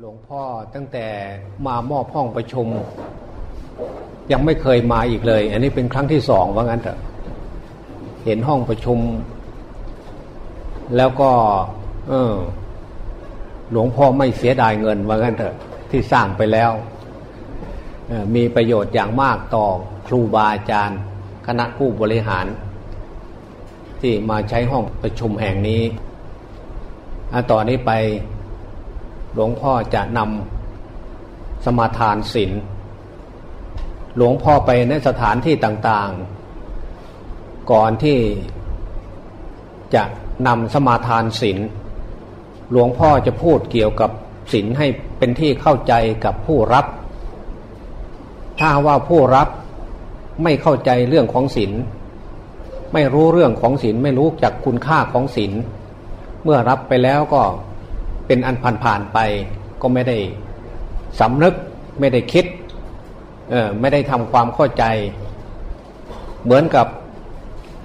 หลวงพ่อตั้งแต่มามอบห้องประชุม ยังไม่เคยมาอีกเลย อันนี้เป็นครั้งที่สองว่างั้นเถอะเห็นห้องประชุม แล้วก็ เออ หลวงพ่อไม่เสียดายเงินว่างั้นเถอะ ที่สร้างไปแล้วมีประโยชน์อย่างมากต่อครูบาอาจารย์ คณะผู้บริหาร ที่มาใช้ห้องประชุมแห่งนี้ ต่อนนี้ไป หลวงพ่อจะนำสมาทานศีลหลวงพ่อไปในสถานที่ต่างๆ ก่อนที่จะนำสมาทานศีลหลวงพ่อจะพูดเกี่ยวกับศีลให้เป็นที่เข้าใจกับผู้รับ ถ้าว่าผู้รับไม่เข้าใจเรื่องของศีลไม่รู้เรื่องของศีลไม่รู้จักคุณค่าของศีลเมื่อรับไปแล้วก็ เป็นอันผ่านผ่านไป ก็ไม่ได้สำนึกไม่ได้คิดเออไม่ได้ทำความเข้าใจ เหมือนกับ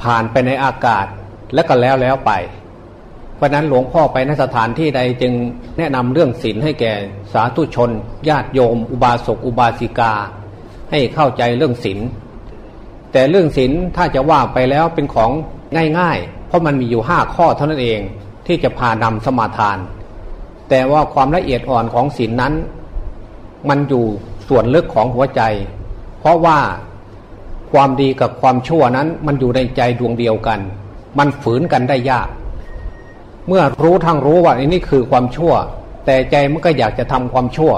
ผ่านไปในอากาศแล้วก็แล้วแล้วไป เพราะนั้นหลวงพ่อไปนสถานที่ใดจึงแนะนำเรื่องศีลให้แก่สาธุชน ญาติโยม อุบาสกอุบาสิกา ให้เข้าใจเรื่องศีลแต่เรื่องศีลถ้าจะว่าไปแล้วเป็นของง่าย ๆ เพราะมันมีอยู่ห้าข้อเท่านั้นเองที่จะพานำสมาทาน แต่ว่าความละเอียดอ่อนของศีลนนั้น มันอยู่ส่วนลึกของหัวใจ เพราะว่าความดีกับความชั่วนั้นมันอยู่ในใจดวงเดียวกัน มันฝืนกันได้ยาก เมื่อรู้ทั้งรู้ว่าอันนี้คือความชั่ว แต่ใจมันก็อยากจะทำความชั่ว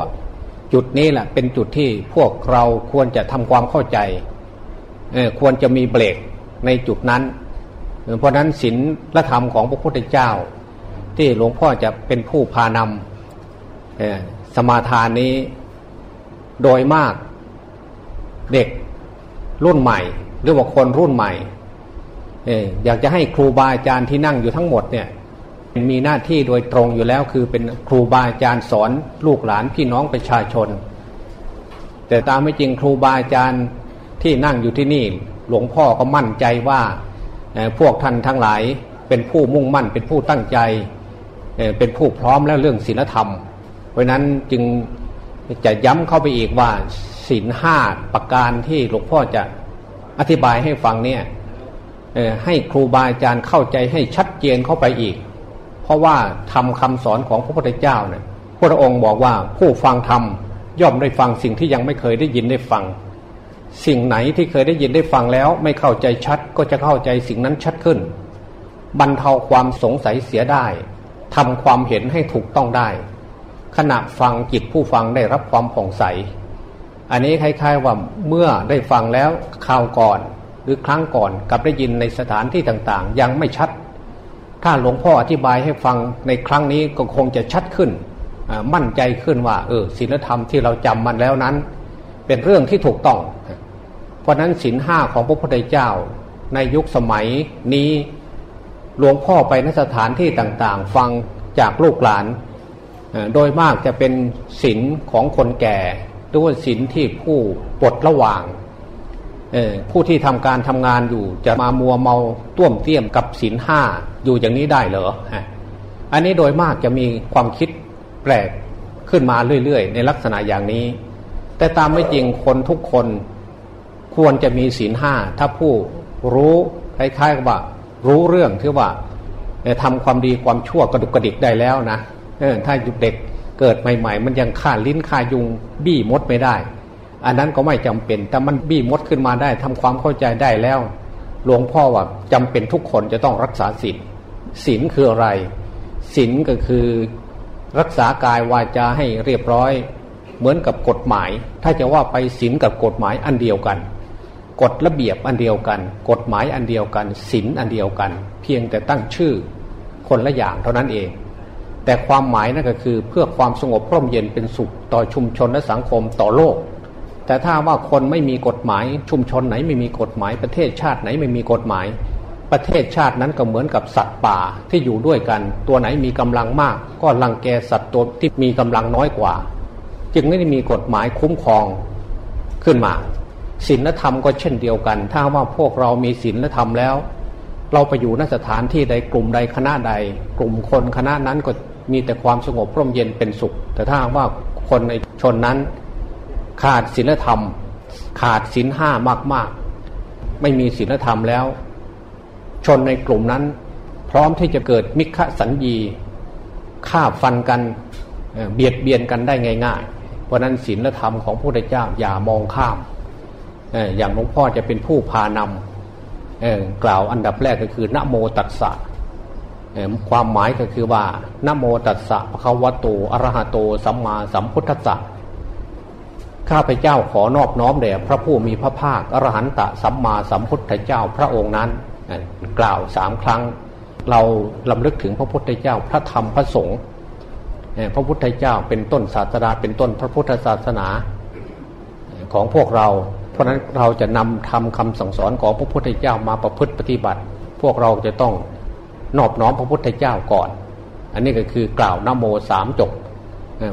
จุดนี้แหละเป็นจุดที่พวกเราควรจะทำความเข้าใจควรจะมีเบรกในจุดนั้น เพราะนั้นศีลและธรรมของพระพุทธเจ้า ที่หลวงพ่อจะเป็นผู้พานำสมาทานนี้โดยมากเด็กรุ่นใหม่ หรือว่าคนรุ่นใหม่อยากจะให้ครูบาอาจารย์ที่นั่งอยู่ทั้งหมดเนี่ยมีหน้าที่โดยตรงอยู่แล้ว คือเป็นครูบาอาจารย์สอนลูกหลานพี่น้องประชาชน แต่ตามไม่จริงครูบาอาจารย์ที่นั่งอยู่ที่นี่ หลวงพ่อก็มั่นใจว่าพวกท่านทั้งหลายเป็นผู้มุ่งมั่นเป็นผู้ตั้งใจ เป็นผู้พร้อมแล้วเรื่องศีลธรรม เพราะนั้นจึงจะย้ำเข้าไปอีกว่าศีลห้าประการที่หลวงพ่อจะอธิบายให้ฟังเนี่ยให้ครูบาอาจารย์เข้าใจให้ชัดเจนเข้าไปอีก เพราะว่าทำคำสอนของพระพุทธเจ้าเนี่ยพระองค์บอกว่าผู้ฟังธรรมย่อมได้ฟังสิ่งที่ยังไม่เคยได้ยินได้ฟัง สิ่งไหนที่เคยได้ยินได้ฟังแล้วไม่เข้าใจชัดก็จะเข้าใจสิ่งนั้นชัดขึ้น บรรเทาความสงสัยเสียได้ ทำความเห็นให้ถูกต้องได้ ขณะฟังจิตผู้ฟังได้รับความผ่องใส อันนี้คล้ายๆว่าเมื่อได้ฟังแล้วข่าวก่อนหรือครั้งก่อนกับได้ยินในสถานที่ต่างๆ ยังไม่ชัด ถ้าหลวงพ่ออธิบายให้ฟังในครั้งนี้ก็คงจะชัดขึ้น มั่นใจขึ้นว่าเออศีลธรรมที่เราจำมันแล้วนั้น เป็นเรื่องที่ถูกต้อง เพราะนั้นศีลห้าของพระพุทธเจ้าในยุคสมัยนี้ หลวงพ่อไปนสถานที่ต่างๆ ฟังจากลูกหลาน โดยมากจะเป็นศีลของคนแก่ด้วยศีลที่ผู้ปลดระหว่างผู้ที่ทำการทำงานอยู่จะมามัวเมาต้วมเตี้ยมกับศีลห้าอยู่อย่างนี้ได้เหรออันนี้โดยมากจะมีความคิดแปลกขึ้นมาเรื่อยๆ ในลักษณะอย่างนี้ แต่ตามไม่จริงคนทุกคนควรจะมีศีลห้าถ้าผู้รู้คล้ายๆกับว่า รู้เรื่องที่ว่าทำความดีความชั่วกระดุกกระดิกได้แล้วนะถ้าเด็กเกิดใหม่ ๆ มันยังข่าลิ้นข่ายุงบี้มดไม่ได้ อันนั้นก็ไม่จำเป็นแต่มันบี้มดขึ้นมาได้ทำความเข้าใจได้แล้ว หลวงพ่อว่าจำเป็นทุกคนจะต้องรักษาศีลศีลคืออะไรศีลก็คือรักษากายวาจาให้เรียบร้อย เหมือนกับกฎหมาย ถ้าจะว่าไปศีลกับกฎหมายอันเดียวกัน กฎระเบียบอันเดียวกัน กฎหมายอันเดียวกันศีลอันเดียวกัน เพียงแต่ตั้งชื่อคนละอย่างเท่านั้นเอง แต่ความหมายนั่นก็คือเพื่อความสงบร่มเย็นเป็นสุขต่อชุมชนและสังคมต่อโลก แต่ถ้าว่าคนไม่มีกฎหมายชุมชนไหนไม่มีกฎหมายประเทศชาติไหนไม่มีกฎหมาย ประเทศชาตินั้นก็เหมือนกับสัตว์ป่าที่อยู่ด้วยกัน ตัวไหนมีกำลังมาก ก็ลังแกสัตว์ตัวที่มีกำลังน้อยกว่า จึงไม่ได้มีกฎหมายคุ้มครองขึ้นมา ศีลธรรมก็เช่นเดียวกัน ถ้าว่าพวกเรามีศีลธรรมแล้ว เราไปอยู่นสถานที่ใดกลุ่มใดคณะใด กลุ่มคนคณะนั้นก็มีแต่ความสงบร่มเย็นเป็นสุข แต่ถ้าว่าคนในชนนั้น ขาดศีลธรรม ขาดศีลห้ามากๆ ไม่มีศีลธรรมแล้ว ชนในกลุ่มนั้น พร้อมที่จะเกิดมิฆสัญญีฆ่าฟันกันเบียดเบียนกันได้ง่ายๆ เพราะนั้นศีลธรรมของพระพุทธเจ้าอย่ามองข้าม อย่างหลวงพ่อจะเป็นผู้พานำกล่าวอันดับแรกก็คือนโมตัสสะความหมายก็คือว่านโมตัสสะพระควโตอรหะโตสัมมาสัมพุทธัสสะข้าพเจ้าขอนอบน้อมแด่พระผู้มีพระภาคอรหันตสัมมาสัมพุทธเจ้าพระองค์นั้น กล่าวสามครั้ง เราลำลึกถึงพระพุทธเจ้าพระธรรมพระสงฆ์พระพุทธเจ้าเป็นต้นศาสนาเป็นต้นพระพุทธศาสนาของพวกเรา ราะนั้นเราจะนำทำคำสั่งสอนของพระพุทธเจ้ามาประพฤติปฏิบัติ พวกเราจะต้องนอบน้อมพระพุทธเจ้าก่อน อันนี้ก็คือกล่าวนโมสามจบ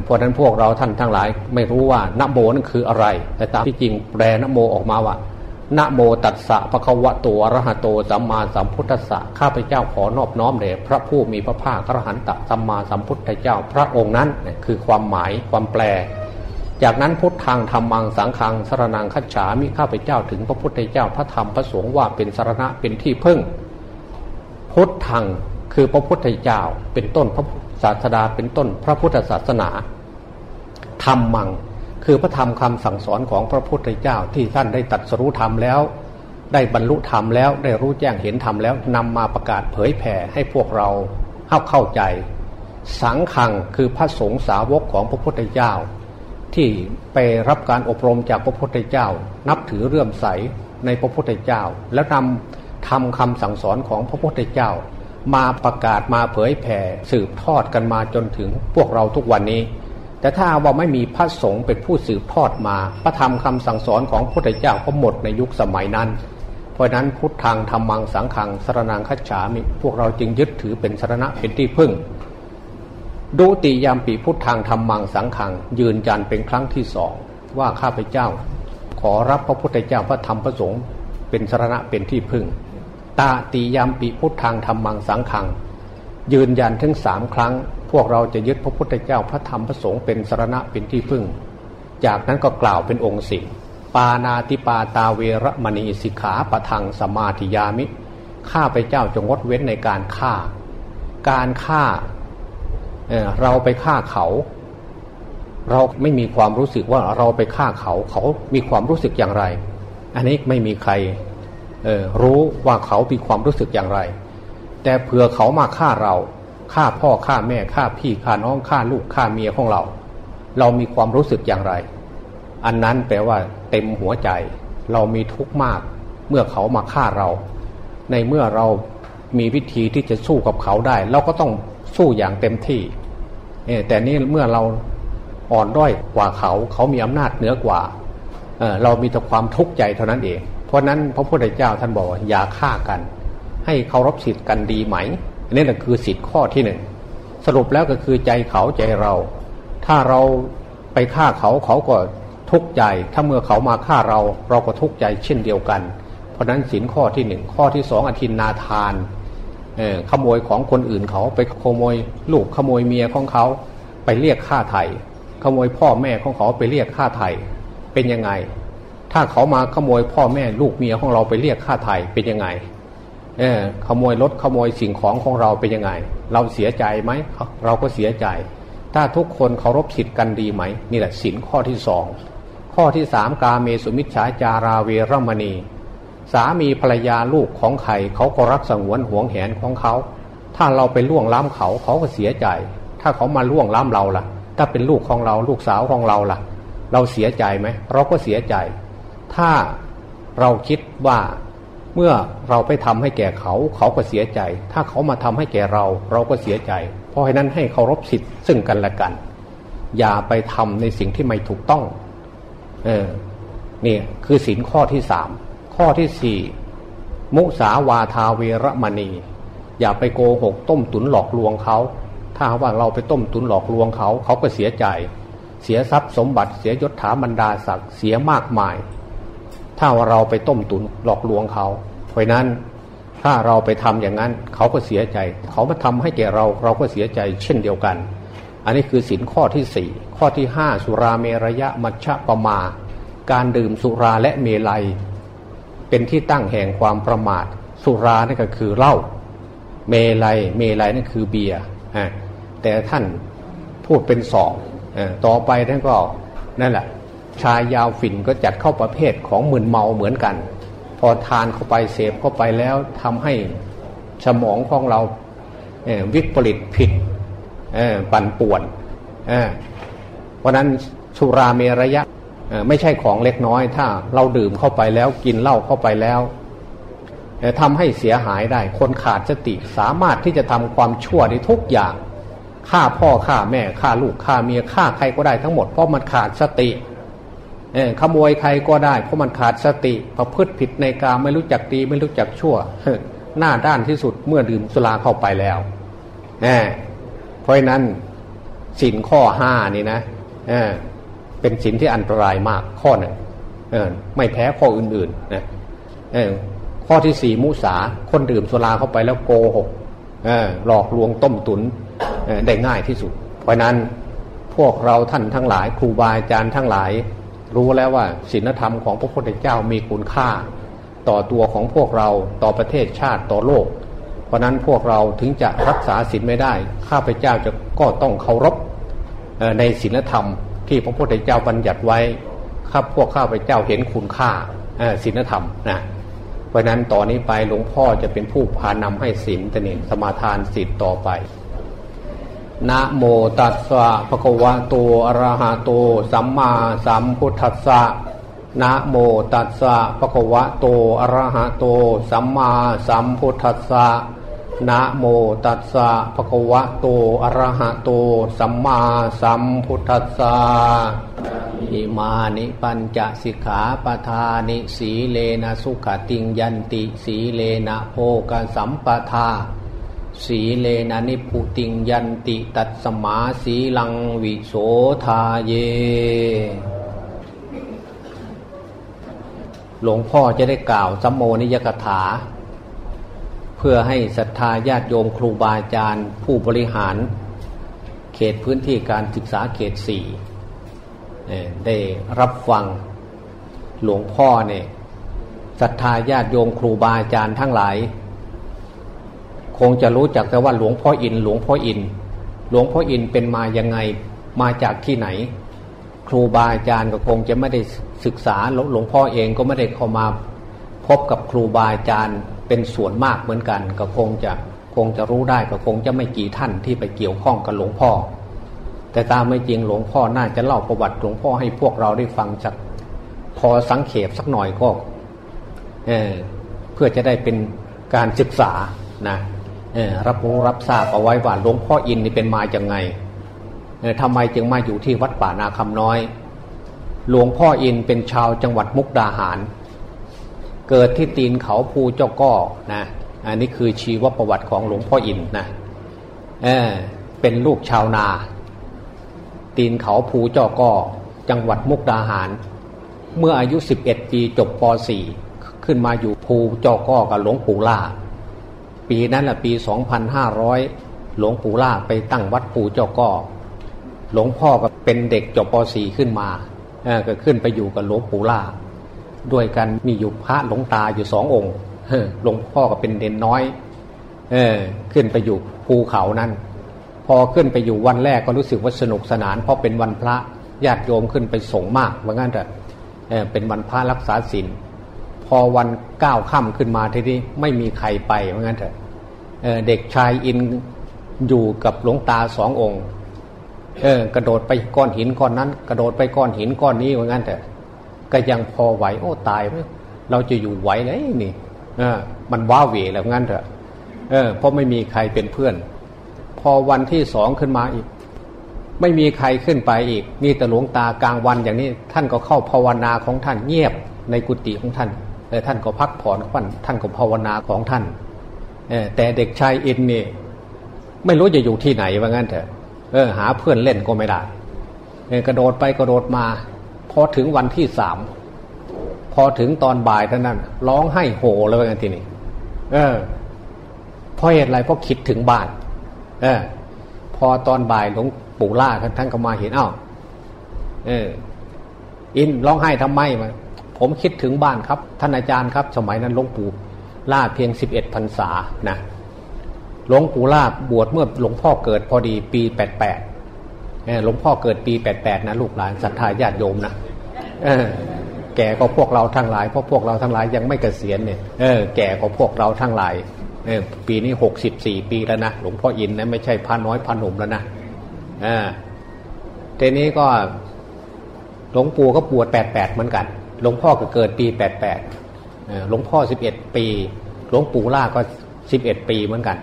เพราะนั้นพวกเราท่านทั้งหลายไม่รู้ว่านโมนั่นคืออะไร แต่ตามที่จริงแปลนโมออกมาว่านโมตัสสะภะคะวะโตอรหะโตสัมมาสัมพุทธัสสะข้าพเจ้าขอนอบน้อมแด่พระผู้มีพระภาคอรหันตสัมมาสัมพุทธเจ้าพระองค์นั้นคือความหมายความแปล จากนั้นพุทธังธรรมังสังฆังสรนังคัจฉามิข้าพเจ้าถึงพระพุทธเจ้าพระธรรมพระสงฆ์ว่าเป็นสารณะเป็นที่พึ่ง พุทธังคือพระพุทธเจ้าเป็นต้นพระศาสดาเป็นต้นพระพุทธศาสนาธรรมัง คือพระธรรมคำสั่งสอนของพระพุทธเจ้าที่ท่านได้ตัดสรู้ธรรมแล้ว ได้บรรลุธรรมแล้วได้รู้แจ้งเห็นธรรมแล้วนำมาประกาศเผยแผ่ให้พวกเราเข้าเข้าใจ สังขังคือพระสงฆ์สาวกของพระพุทธเจ้า ที่ไปรับการอบรมจากพระพุทธเจ้า นับถือเรื่อมใสในพระพุทธเจ้า แล้วนำทำคำสั่งสอนของพระพุทธเจ้า มาประกาศมาเผยแผ่สืบทอดกันมาจนถึงพวกเราทุกวันนี้ แต่ถ้าว่าไม่มีพระสงฆ์เป็นผู้สืบทอดมา พระธรรมคำสั่งสอนของพระพุทธเจ้าก็หมดในยุคสมัยนั้น เพราะนั้นพุทธังธรรมังสังขังสรนังคัจฉามิพวกเราจึงยึดถือเป็นสรณะเป็นที่พึ่ง ดูติยามปีพุทธังธรรมังสังขัง ยืนยันเป็นครั้งที่สองว่าข้าพเจ้า ขอรับพระพุทธเจ้าพระธรรมพระสงฆ์เป็นสรณะเป็นที่พึ่ง ตาตียามปีพุทธังธรรมังสังขัง ยืนยันถึงสามครั้ง พวกเราจะยึดพระพุทธเจ้าพระธรรมพระสงฆ์เป็นสรณะเป็นที่พึ่ง จากนั้นก็กล่าวเป็นองค์สิปานาติปาตาเวรมณีสิกขาปะทังสมาธิยามิข้าไปเจ้าจงงดเว้นในการฆ่า การฆ่า เราไปฆ่าเขา เราไม่มีความรู้สึกว่าเราไปฆ่าเขา เขามีความรู้สึกอย่างไร อันนี้ไม่มีใครรู้ว่าเขามีความรู้สึกอย่างไร แต่เผื่อเขามาฆ่าเราฆ่าพ่อฆ่าแม่ฆ่าพี่ฆ่าน้องฆ่าลูกฆ่าเมียของเรา เรามีความรู้สึกอย่างไร อันนั้นแปลว่า เต็มหัวใจ เรามีทุกข์มาก เมื่อเขามาฆ่าเรา ในเมื่อเรามีวิธีที่จะสู้กับเขาได้ เราก็ต้อง สู้อย่างเต็มที่แต่นี่เมื่อเราอ่อนด้อยกว่าเขาเขามีอำนาจเหนือกว่าเเรามีแต่ความทุกข์ใจเท่านั้นเอง เพราะนั้นพระพุทธเจ้าท่านบอกว่าอย่าฆ่ากัน ให้เคารพสิทธิ์กันดีไหมอันนี้แหละคือสิทธิ์ข้อที่หนึ่งสรุปแล้วก็คือใจเขาใจเรา ถ้าเราไปฆ่าเขาเขาก็ทุกข์ใจ ถ้าเมื่อเขามาฆ่าเราเราก็ทุกข์ใจเช่นเดียวกัน เพราะนั้นสินข้อที่หนึ่งข้อที่สองอธินนาทาน ขโมยของคนอื่นเขาไปขโมยลูกขโมยเมียของเขาไปเรียกค่าไถ่ขโมยพ่อแม่ของเขาไปเรียกค่าไถ่เป็นยังไง ถ้าเขามาขโมยพ่อแม่ลูกเมียของเราไปเรียกค่าไถ่เป็นยังไงเออขโมยรถขโมยสิ่งของของเราเป็นยังไง เราเสียใจไหมเราก็เสียใจ ถ้าทุกคนเคารพสิทธิ์กันดีไหมนี่แหละสินข้อที่สองข้อที่สามกาเมสุมิชฌาจาราเวรมณี สามีภรรยาลูกของใครเขาก็รักสงวนห่วงแหนของเขา ถ้าเราไปล่วงล้ำเขาเขาก็เสียใจ ถ้าเขามาล่วงล้ำเราล่ะ ถ้าเป็นลูกของเราลูกสาวของเราล่ะ เราเสียใจไหมเราก็เสียใจ ถ้าเราคิดว่าเมื่อเราไปทำให้แก่เขาเขาก็เสียใจ ถ้าเขามาทำให้แก่เราเราก็เสียใจ เพราะฉะนั้นให้เคารพสิทธิ์ซึ่งกันและกัน อย่าไปทำในสิ่งที่ไม่ถูกต้อง เออนี่คือสินข้อที่สาม ข้อที่สี่มุสาวาทาเวรมณี อย่าไปโกหกต้มตุนหลอกลวงเขา ถ้าว่าเราไปต้มตุนหลอกลวงเขา เขาก็เสียใจ เสียทรัพย์สมบัติเสียยศถาบรรดาศักดิ์เสียมากมาย ถ้าว่าเราไปต้มตุนหลอกลวงเขา เพราะนั้นถ้าเราไปทำอย่างนั้น เขาก็เสียใจ เขามาทำให้แก่เราเราก็เสียใจเช่นเดียวกัน อันนี้คือสินข้อที่สี่ข้อที่ห้าสุราเมรยะมัชฌะปมา การดื่มสุราและเมลัย เป็นที่ตั้งแห่งความประมาท สุรานี่ก็คือเหล้าเมลัยเมลัยนั่นคือเบียร์แต่ท่านพูดเป็นสองต่อไปท่านก็นั่นแหละชายยาวฝิ่นก็จัดเข้าประเภทของมึนเมาเหมือนกัน พอทานเข้าไปเสพเข้าไปแล้วทำให้สมองของเราวิปริตผิดปั่นป่วนเพราะนั้นสุราเมระยะ ไม่ใช่ของเล็กน้อย ถ้าเราดื่มเข้าไปแล้วกินเหล้าเข้าไปแล้วทำให้เสียหายได้ คนขาดสติสามารถที่จะทำความชั่วได้ทุกอย่างฆ่าพ่อฆ่าแม่ฆ่าลูกฆ่าเมียฆ่าใครก็ได้ทั้งหมดเพราะมันขาดสติขโมยใครก็ได้เพราะมันขาดสติประพฤติผิดในกาไม่รู้จักดีไม่รู้จักชั่วหน้าด้านที่สุดเมื่อดื่มสุราเข้าไปแล้วเพราะนั้นสินข้อห้านี่นะ เป็นสินที่อันตรายมากข้อหนึ่งไม่แพ้ข้ออื่นๆนะข้อที่สี่มุสาคนดื่มสุราเข้าไปแล้วโกหกหลอกลวงต้มตุนได้ง่ายที่สุด เพราะนั้นพวกเราท่านทั้งหลายครูบาอาจารย์ทั้งหลาย รู้แล้วว่าศีลธรรมของพระพุทธเจ้ามีคุณค่า ต่อตัวของพวกเราต่อประเทศชาติต่อโลก เพราะนั้นพวกเราถึงจะรักษาศีลไม่ได้ ข้าพเจ้าจะก็ต้องเคารพในศีลธรรม ที่พระพุทธเจ้าบัญญัติไว้ข้าพวกข้าพเจ้าเห็นคุณค่าศีลธรรมนะเพราะนั้นต่อนนี้ไปหลวงพ่อจะเป็นผู้พานำให้ศีลตเนสมาทานศีลต่อไปนะโมตัสสะภะคะวะโตอะระหะโต สัมมาสัมพุทธัสสะนะโมตัสสะภะคะวะโตอะระหะโต สัมมาสัมพุทธัสสะ นะโมตัสสะภะคะวะโตอะระหะโต สัมมาสัมพุทธัสสะอิมานิปัญจสิกขาปทานิสีเลนะสุขติงยันติสีเลนะโภกสัมปทา สีเลนะนิพุติงยันติตัดสมาสีลังวิโสทาเย หลวงพ่อจะได้กล่าวสัมโมนิยกถา เพื่อให้ศรัทธาญาติโยมครูบาอาจารย์ ผู้บริหาร เขตพื้นที่การศึกษาเขตสี่ได้รับฟังหลวงพ่อเนี่ยศรัทธาญาติโยมครูบาอาจารย์ทั้งหลาย คงจะรู้จักแต่ว่าหลวงพ่ออินหลวงพ่ออิน หลวงพ่ออินเป็นมายังไงมาจากที่ไหน ครูบาอาจารย์ก็คงจะไม่ได้ศึกษาหลวงพ่อเองก็ไม่ได้เข้ามาพบกับครูบาอาจารย์ เป็นส่วนมากเหมือนกัน ก็คงจะคงจะรู้ได้ก็คงจะไม่กี่ท่านที่ไปเกี่ยวข้องกับหลวงพ่อ แต่ตามไม่จริงหลวงพ่อน่าจะเล่าประวัติหลวงพ่อให้พวกเราได้ฟังจากพอสังเขปสักหน่อยก็เเพื่อจะได้เป็นการศึกษานะรับรู้รับทราบเอาไว้ว่าหลวงพ่ออินนี่เป็นมาอย่างไงทำไมจึงมาอยู่ที่วัดป่านาคำน้อย หลวงพ่ออินเป็นชาวจังหวัดมุกดาหาร เกิดที่ตีนเขาภูเจ้าก้อนะอันนี้คือชีวประวัติของหลวงพ่ออินนะเออเป็นลูกชาวนา ตีนเขาภูเจ้าก้อจังหวัดมุกดาหาร เมื่ออายุ 11 ปีจบป .4 ขึ้นมาอยู่ภูเจ้าก้อกับหลวงปู่ล่า ปีนั้นแหละปี 2500 หลวงปู่ล่าไปตั้งวัดปู่เจ้าก็หลวงพ่อก็เป็นเด็กจบป .4 ขึ้นมาก็ขึ้นไปอยู่กับหลวงปู่ล่า ด้วยกันมีอยู่พระหลวงตาอยู่สององค์หลวงพ่อก็เป็นเด่นน้อย เออ ขึ้นไปอยู่ภูเขานั้นพอขึ้นไปอยู่วันแรกก็รู้สึกว่าสนุกสนาน เพราะเป็นวันพระญาติโยมขึ้นไปส่งมากว่างั้นเถอเป็นวันพระรักษาศีลพอวันเก้าค่ำขึ้นมาทีนี้ไม่มีใครไปเหมือนกันเถอะเด็กชายอินอยู่กับหลวงตาสององค์ เออกระโดดไปก้อนหินก้อนนั้น กระโดดไปก้อนหินก้อนนี้เหมือนกันเถอะ ก็ยังพอไหวโอ้ตายเราจะอยู่ไหวเลยนี่มันว้าเหวแล้วงั้นเถอะเออเพราะไม่มีใครเป็นเพื่อน พอวันที่สองขึ้นมาอีก ไม่มีใครขึ้นไปอีกนี่แต่หลวงตากลางวันอย่างนี้ ท่านก็เข้าภาวนาของท่านเงียบในกุฏิของท่านแต่ท่านก็พักผ่อนท่านท่านก็ภาวนาของท่านแต่เด็กชายอินนี่ไม่รู้จะอยู่ที่ไหนว่างั้นเถอะเออหาเพื่อนเล่นก็ไม่ได้กระโดดไปกระโดดมา อถึงวันที่สามพอถึงตอนบ่ายเท่านั้น ร้องให้โห่เลยว่างั้นทีนี้เออเพราะเหตุอะไรเพราะคิดถึงบ้าน เออ พอตอนบ่ายหลวงปู่ล่าท่านก็มาเห็นอ้าวเออ อินร้องไห้ทำไมมาผมคิดถึงบ้านครับ ท่านอาจารย์ครับ สมัยนั้นหลวงปู่ล่าเพียงสิบเอ็ดพรรษานะหลวงปู่ล่าบวชเมื่อหลวงพ่อเกิดพอดีปีแปดแปด หลวงพ่อเกิดปีแปดแปดนะลูกหลานศรัทธาญาติโยมนะแก่ก็พวกเราทั้งหลายเพราะพวกเราทั้งหลายยังไม่เกษียณเนี่ยเออแก่ก็พวกเราทั้งหลายเออปีนี้หกสิบสี่ปีแล้วนะหลวงพ่ออินนะไม่ใช่พาน้อยพาหนุ่มแล้วนะอ่าทีนี้ก็หลวงปู่ก็บวชแปดแปดเหมือนกัน หลวงพ่อก็เกิดปีแปดแปดหลวงพ่อสิบเอ็ดปี หลวงปู่ล่าก็สิบเอ็ดปีเหมือนกัน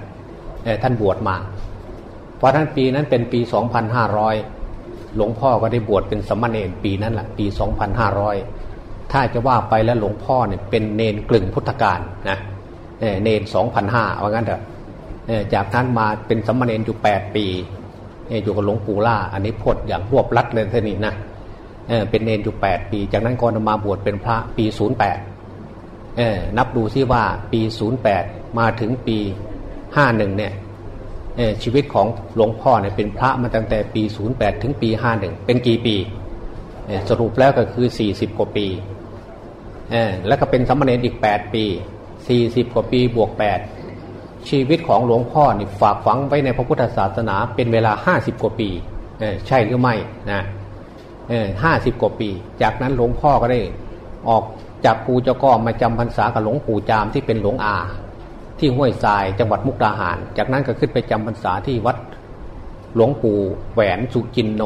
ท่านบวชมา ราะท่านปีนั้นเป็นปีสองพันห้าร้อยหลวงพ่อก็ได้บวชเป็นสมณเณรปีนั้นแหละปีสองพันห้าร้อยถ้าจะว่าไปแล้วหลวงพ่อเนี่ยเป็นเนนกลึงพุทธการนะเนนสองพันห้าว่างั้นเถอะจากนั้นมาเป็นสมณเณรอยู่แปดปีอยู่กับหลวงปู่ล่า อันนี้พดอย่างรวบลัดเลยท่านี้นะเป็นเนนอยู่แปดปี จากนั้นก็มาบวชเป็นพระปีศูนย์แปดนับดูซิว่าปีศูนย์แปดมาถึงปีห้าหนึ่งเนี่ย ชีวิตของหลวงพ่อเนี่ยเป็นพระมาตั้งแต่ปีศูนย์แปดถึงปีห้าหนึ่งเป็นกี่ปี สรุปแล้วก็คือสี่สิบกว่าปี แล้วก็เป็นสมณเณรอีกแปดปีสี่สิบกว่าปีบวกแปดชีวิตของหลวงพ่อนี่ฝากฝังไว้ในพระพุทธศาสนาเป็นเวลาห้าสิบกว่าปี ใช่หรือไม่นะห้าสิบกว่าปี จากนั้นหลวงพ่อก็ได้ออกจากปูเจ้าก็มาจำพรรษากับหลวงปู่จามที่เป็นหลวงอา ที่ห้วยทรายจังหวัดมุกดาหาร จากนั้นก็ขึ้นไปจำพรรษาที่วัดหลวงปู่แหวนสุจินโน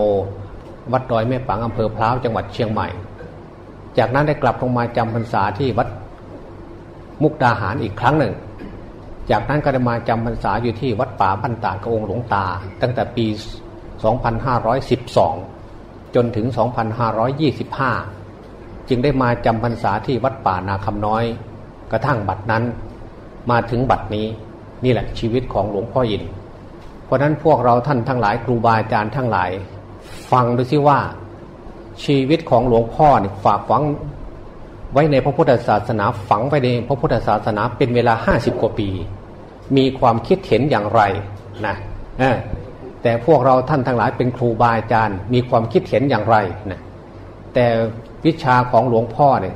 วัดดอยแม่ปังอำเภอพร้าวจังหวัดเชียงใหม่ จากนั้นได้กลับลงมาจำพรรษาที่วัดมุกดาหารอีกครั้งหนึ่ง จากนั้นก็ได้มาจำพรรษาอยู่ที่วัดป่าบันตากระองหลวงตา ตั้งแต่ปี 2512 จนถึง 2525 จึงได้มาจำพรรษาที่วัดป่านาคำน้อย กระทั่งบัดนั้น มาถึงบัดนี้ นี่แหละชีวิตของหลวงพ่ออิน เพราะนั้นพวกเราท่านทั้งหลายครูบาอาจารย์ทั้งหลาย ฟังดูสิว่า ชีวิตของหลวงพ่อนี่ฝากฝังไว้ในพระพุทธศาสนาฝังไปในพระพุทธศาสนาเป็นเวลาห้าสิบกว่าปี มีความคิดเห็นอย่างไรนะแต่พวกเราท่านทั้งหลายเป็นครูบาอาจารย์ มีความคิดเห็นอย่างไรนะแต่วิชาของหลวงพ่อเนี่ย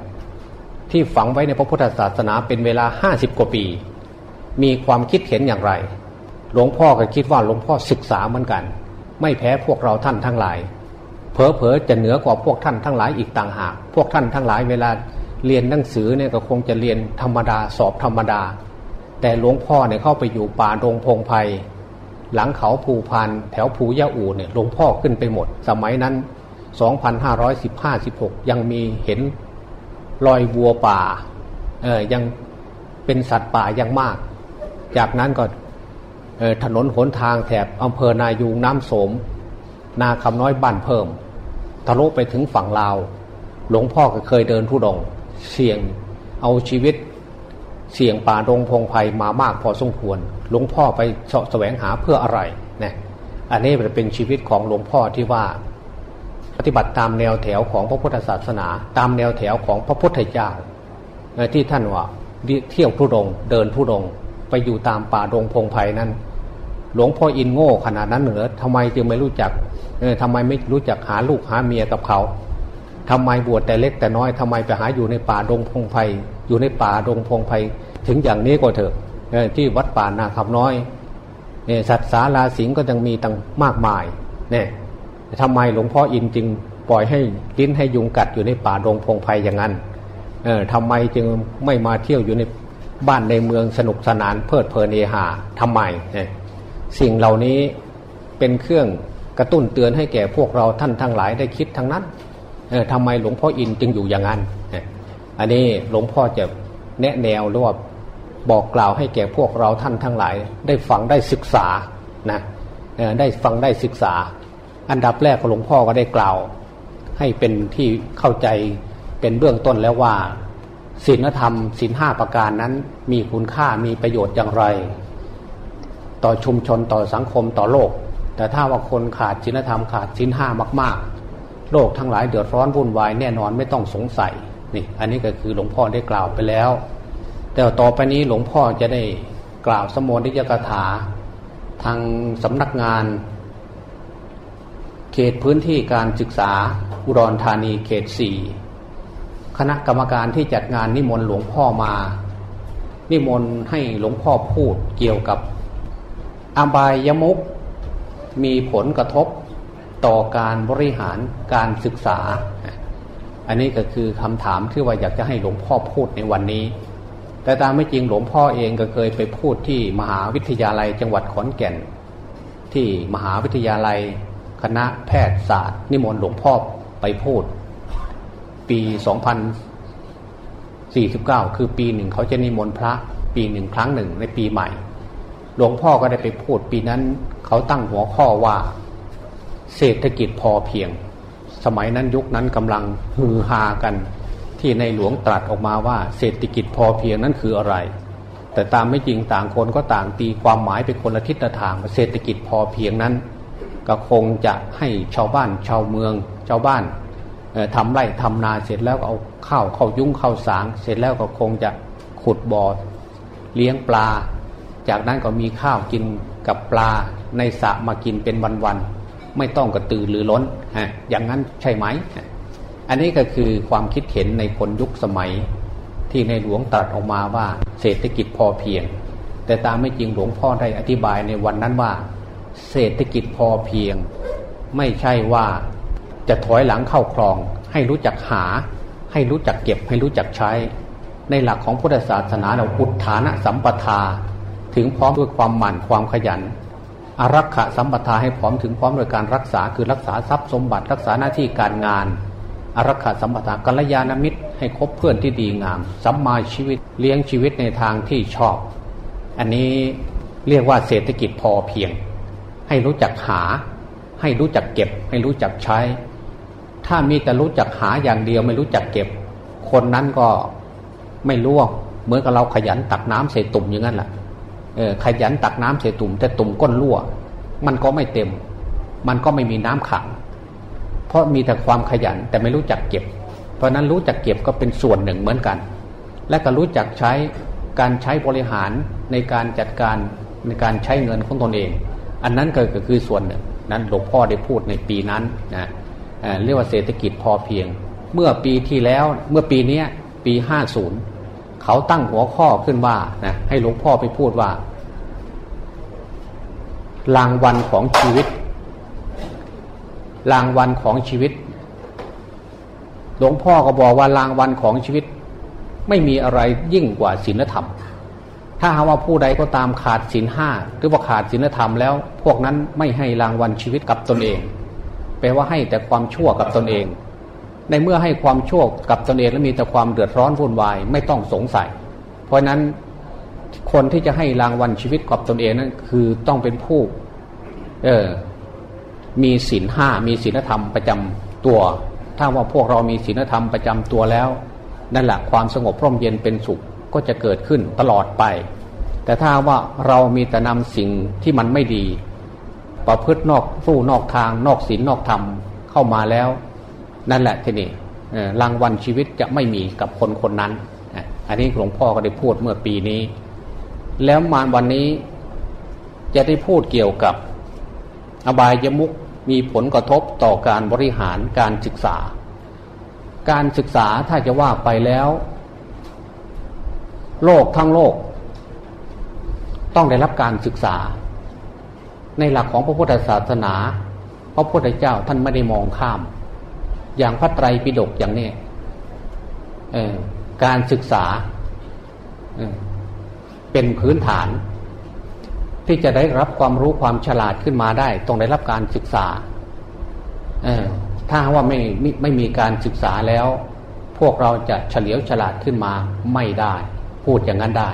ที่ฝังไว้ในพระพุทธศาสนาเป็นเวลาห้าสิบกว่าปี มีความคิดเห็นอย่างไร หลวงพ่อก็คิดว่าหลวงพ่อศึกษาเหมือนกัน ไม่แพ้พวกเราท่านทั้งหลายเพอเพอจะเหนือกว่าพวกท่านทั้งหลายอีกต่างหาก พวกท่านทั้งหลายเวลาเรียนหนังสือเนี่ยก็คงจะเรียนธรรมดาสอบธรรมดา แต่หลวงพ่อเนี่ยเข้าไปอยู่ป่าดงพงไพหลังเขาภูพันแถวภูยะอูเนี่ยหลวงพ่อขึ้นไปหมด สมัยนั้น 2515-16 ยังมีเห็น รอยวัวป่า เออยังเป็นสัตว์ป่ายังมาก จากนั้นก็ถนนหนทางแถบอำเภอนายูงน้ำโสม นาคำน้อยบ้านเพิ่มทะลุไปถึงฝั่งลาว หลวงพ่อก็เคยเดินทุดง เสี่ยงเอาชีวิต เสี่ยงป่าดงพงไพ่มามากพอสมควร หลวงพ่อไปเสาะแสวงหาเพื่ออะไรนะอันนี้เป็นชีวิตของหลวงพ่อที่ว่า ฏิบัติตามแนวแถวของพระพุทธศาสนา ตามแนวแถวของพระพุทธเจ้าที่ท่านว่าเที่ยวทุดงเดินทุดงไปอยู่ตามป่าดงพงไพ่นั้น หลวงพ่ออินโง่ขนาดนั้นเหรอทำไมจึงไม่รู้จักทำไมไม่รู้จักหาลูกหาเมียกับเขาทำไมบวชแต่เล็กแต่น้อยทำไมไปหาอยู่ในป่าดงพงไพ่อยู่ในป่าดงพงไพ่ถึงอย่างนี้ก็เถอะที่วัดป่านาคำน้อยสัตว์สาลาสิงก็ยังมีตั้งมากมายเนี่ย ทำไมหลวงพ่ออินจึงปล่อยให้ลิ้นให้ยุงกัดอยู่ในป่าดงพงไพ่อย่างนั้นเออทำไมจึงไม่มาเที่ยวอยู่ในบ้านในเมืองสนุกสนานเพลิดเพลินเอหาทำไมเนี่ยสิ่งเหล่านี้เป็นเครื่องกระตุ้นเตือนให้แก่พวกเราท่านทั้งหลายได้คิดทั้งนั้นเออทำไมหลวงพ่ออินจึงอยู่อย่างนั้นอันนี้หลวงพ่อจะแนะแนวหรือว่าบอกกล่าวให้แก่พวกเราท่านทั้งหลาย ได้ฟังได้ศึกษานะได้ฟังได้ศึกษา อันดับแรกหลวงพ่อก็ได้กล่าว ให้เป็นที่เข้าใจเป็นเบื้องต้นแล้วว่าศีลธรรมศีลห้าประการนั้นมีคุณค่ามีประโยชน์อย่างไร ต่อชุมชนต่อสังคมต่อโลก แต่ถ้าว่าคนขาดศีลธรรมขาดศีลห้ามาก ๆ โลกทั้งหลายเดือดร้อนวุ่นวายแน่นอนไม่ต้องสงสัยนี่อันนี้ก็คือหลวงพ่อได้กล่าวไปแล้ว แต่ต่อไปนี้หลวงพ่อจะได้กล่าวสมโภชกถา ทางสำนักงาน เขตพื้นที่การศึกษาอุดรธานีเขตสี่คณะกรรมการที่จัดงานนิมนต์หลวงพ่อมา นิมนต์ให้หลวงพ่อพูดเกี่ยวกับอบายยมุกมีผลกระทบต่อการบริหารการศึกษา อันนี้ก็คือคำถามที่ว่าอยากจะให้หลวงพ่อพูดในวันนี้ แต่ตามไม่จริงหลวงพ่อเองก็เคยไปพูดที่มหาวิทยาลัยจังหวัดขอนแก่น ที่มหาวิทยาลัย คณะแพทยศาสตร์ นิมนต์หลวงพ่อไปพูด ปี 2049 คือปีหนึ่งเขาจะนิมนต์พระ ปีหนึ่งครั้งหนึ่งในปีใหม่ หลวงพ่อก็ได้ไปพูดปีนั้นเขาตั้งหัวข้อว่า เศรษฐกิจพอเพียง สมัยนั้นยุคนั้นกำลังฮือฮากัน ที่ในหลวงตรัสออกมาว่า เศรษฐกิจพอเพียงนั้นคืออะไรแต่ตามไม่จริงต่างคนก็ต่างตีความหมายเป็นคนละทิศทางเศรษฐกิจพอเพียงนั้น ก็คงจะให้ชาวบ้านชาวเมือง ชาวบ้านทำไร่ทำนาเสร็จแล้วก็เอาข้าวเข้ายุ้งเข้าสาง เสร็จแล้วก็คงจะขุดบ่อเลี้ยงปลา จากนั้นก็มีข้าวกินกับปลาในสระมากินเป็นวันๆไม่ต้องกระตือรือร้นฮะอย่างนั้นใช่ไหม อันนี้ก็คือความคิดเห็นในคนยุคสมัยที่ในหลวงตรัสออกมาว่าเศรษฐกิจพอเพียง แต่ตามไม่จริงหลวงพ่อได้อธิบายในวันนั้นว่า เศรษฐกิจพอเพียง ไม่ใช่ว่าจะถอยหลังเข้าคลอง ให้รู้จักหา ให้รู้จักเก็บให้รู้จักใช้ ในหลักของพุทธศาสนาเราอุทานะสัมปทา ถึงพร้อมด้วยความหมั่นความขยันอารักขะสัมปทาให้พร้อมถึงพร้อมโดยการรักษาคือรักษาทรัพย์สมบัติ รักษาหน้าที่การงานอารักขะสัมปทากัลยาณมิตร ให้คบเพื่อนที่ดีงามสัมมาชีวิตเลี้ยงชีวิตในทางที่ชอบ อันนี้เรียกว่าเศรษฐกิจพอเพียง ให้รู้จักหา ให้รู้จักเก็บ ให้รู้จักใช้ ถ้ามีแต่รู้จักหาอย่างเดียวไม่รู้จักเก็บ คนนั้นก็ไม่ร่วงเหมือนกับเราขยันตักน้ำใส่ตุ่มอย่างนั้นแหละเออขยันตักน้ำเสียตุ่ม แต่ตุ่มก้นรั่ว มันก็ไม่เต็ม มันก็ไม่มีน้ำขัง เพราะมีแต่ความขยันแต่ไม่รู้จักเก็บ เพราะนั้นรู้จักเก็บก็เป็นส่วนหนึ่งเหมือนกัน และก็รู้จักใช้การใช้บริหารในการจัดการในการใช้เงินของตนเอง อันนั้นก็คือส่วนหนึ่งนั้นหลวงพ่อได้พูดในปีนั้นนะเรียกว่าเศรษฐกิจพอเพียง เมื่อปีที่แล้วเมื่อปีนี้ปีห้าศูนย์เขาตั้งหัวข้อขึ้นว่านะให้หลวงพ่อไปพูดว่ารางวัลของชีวิต รางวัลของชีวิต หลวงพ่อก็บอกว่ารางวัลของชีวิต ไม่มีอะไรยิ่งกว่าศีลธรรม ถ้าหาว่าผู้ใดก็ตามขาดศีลห้าหรือว่าขาดศีลธรรมแล้ว พวกนั้นไม่ให้รางวัลชีวิตกับตนเอง แปลว่าให้แต่ความชั่วกับตนเอง ในเมื่อให้ความชั่วกับตนเองและมีแต่ความเดือดร้อนวุ่นวายไม่ต้องสงสัย เพราะนั้นคนที่จะให้รางวัลชีวิตกับตนเองนั้นคือต้องเป็นผู้ เออมีศีลห้ามีศีลธรรมประจำตัว ถ้าว่าพวกเรามีศีลธรรมประจำตัวแล้ว นั่นแหละความสงบพร่มเย็นเป็นสุข ก็จะเกิดขึ้นตลอดไป แต่ถ้าว่าเรามีแต่นำสิ่งที่มันไม่ดี ประพฤตินอกสู้นอกทาง นอกศีลนอกธรรมเข้ามาแล้ว นั่นแหละทีนี้รางวัลชีวิตจะไม่มีกับคนคนนั้น อันนี้หลวงพ่อก็ได้พูดเมื่อปีนี้ แล้วมาวันนี้จะได้พูดเกี่ยวกับ อบายยมุกมีผลกระทบต่อการบริหารการศึกษา การศึกษาถ้าจะว่าไปแล้ว โลกทั้งโลก ต้องได้รับการศึกษา ในหลักของพระพุทธศาสนา พระพุทธเจ้าท่านไม่ได้มองข้าม อย่างพระไตรปิฎกอย่างนี้การศึกษาเป็นพื้นฐาน ที่จะได้รับความรู้ความฉลาดขึ้นมาได้ ต้องได้รับการศึกษาถ้าว่าไม่ไม่ไม่มีการศึกษาแล้ว พวกเราจะเฉลียวฉลาดขึ้นมาไม่ได้ พูดอย่างนั้นได้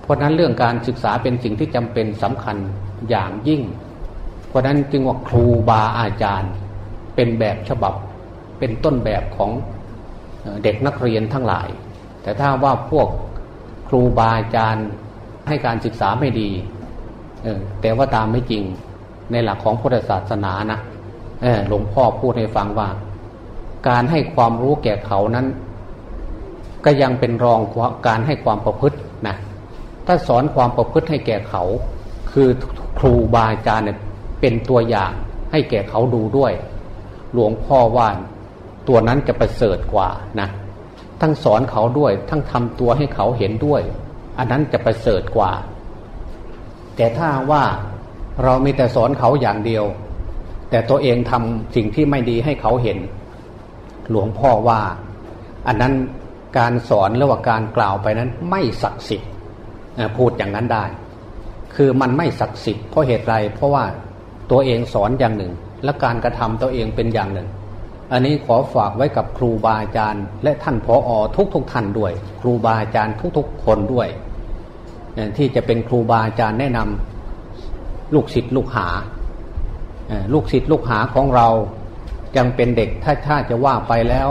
เพราะนั้นเรื่องการศึกษาเป็นสิ่งที่จำเป็นสำคัญอย่างยิ่ง เพราะนั้นจึงว่าครูบาอาจารย์ เป็นแบบฉบับเป็นต้นแบบของเด็กนักเรียนทั้งหลาย แต่ถ้าว่าพวกครูบาอาจารย์ให้การศึกษาไม่ดีแต่ว่าตามไม่จริงในหลักของพุทธศาสนานะหลวงพ่อพูดให้ฟังว่า การให้ความรู้แก่เขานั้น ก็ยังเป็นรองการให้ความประพฤตินะถ้าสอนความประพฤติให้แก่เขา คือครูบาอาจารย์เนี่ยเป็นตัวอย่างให้แก่เขาดูด้วย หลวงพ่อว่านตัวนั้นจะประเสริฐกว่านะทั้งสอนเขาด้วย ทั้งทำตัวให้เขาเห็นด้วย อันนั้นจะประเสริฐกว่า แต่ถ้าว่าเรามีแต่สอนเขาอย่างเดียว แต่ตัวเองทำสิ่งที่ไม่ดีให้เขาเห็น หลวงพ่อว่า อันนั้น การสอนหรือว่าการกล่าวไปนั้นไม่ศักดิ์สิทธิ์พูดอย่างนั้นได้ คือมันไม่ศักดิ์สิทธิ์เพราะเหตุไรเพราะว่าตัวเองสอนอย่างหนึ่ง และการกระทำตัวเองเป็นอย่างหนึ่ง อันนี้ขอฝากไว้กับครูบาอาจารย์ และท่านพออทุกทุกท่านด้วย ครูบาอาจารย์ทุกๆ คนด้วยที่จะเป็นครูบาอาจารย์แนะนำลูกศิษย์ลูกหาลูกศิษย์ลูกหาของเรายังเป็นเด็กถ้าถ้าจะว่าไปแล้ว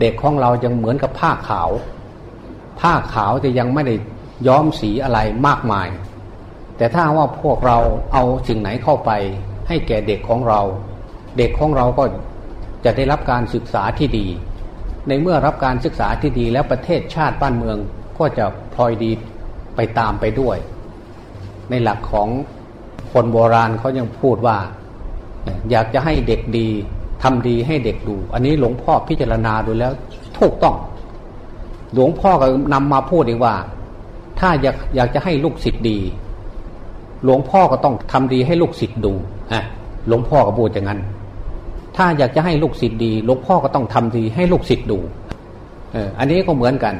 เด็กของเรายังเหมือนกับผ้าขาว ผ้าขาวจะยังไม่ได้ย้อมสีอะไรมากมาย แต่ถ้าว่าพวกเราเอาสิ่งไหนเข้าไป ให้แก่เด็กของเรา เด็กของเราก็จะได้รับการศึกษาที่ดี ในเมื่อรับการศึกษาที่ดีแล้วประเทศชาติบ้านเมืองก็จะพลอยดีไปตามไปด้วย ในหลักของคนโบราณเขายังพูดว่า อยากจะให้เด็กดี ทำดีให้เด็กดู อันนี้หลวงพ่อพิจารณาดูแล้วถูกต้อง หลวงพ่อก็นำมาพูดเองว่า ถ้าอยากอยากจะให้ลูกศิษย์ดี หลวงพ่อก็ต้องทำดีให้ลูกศิษย์ดูอะหลวงพ่อก็พูดอย่างนั้น ถ้าอยากจะให้ลูกศิษย์ดี หลวงพ่อก็ต้องทำดีให้ลูกศิษย์ดูเอออันนี้ก็เหมือนกัน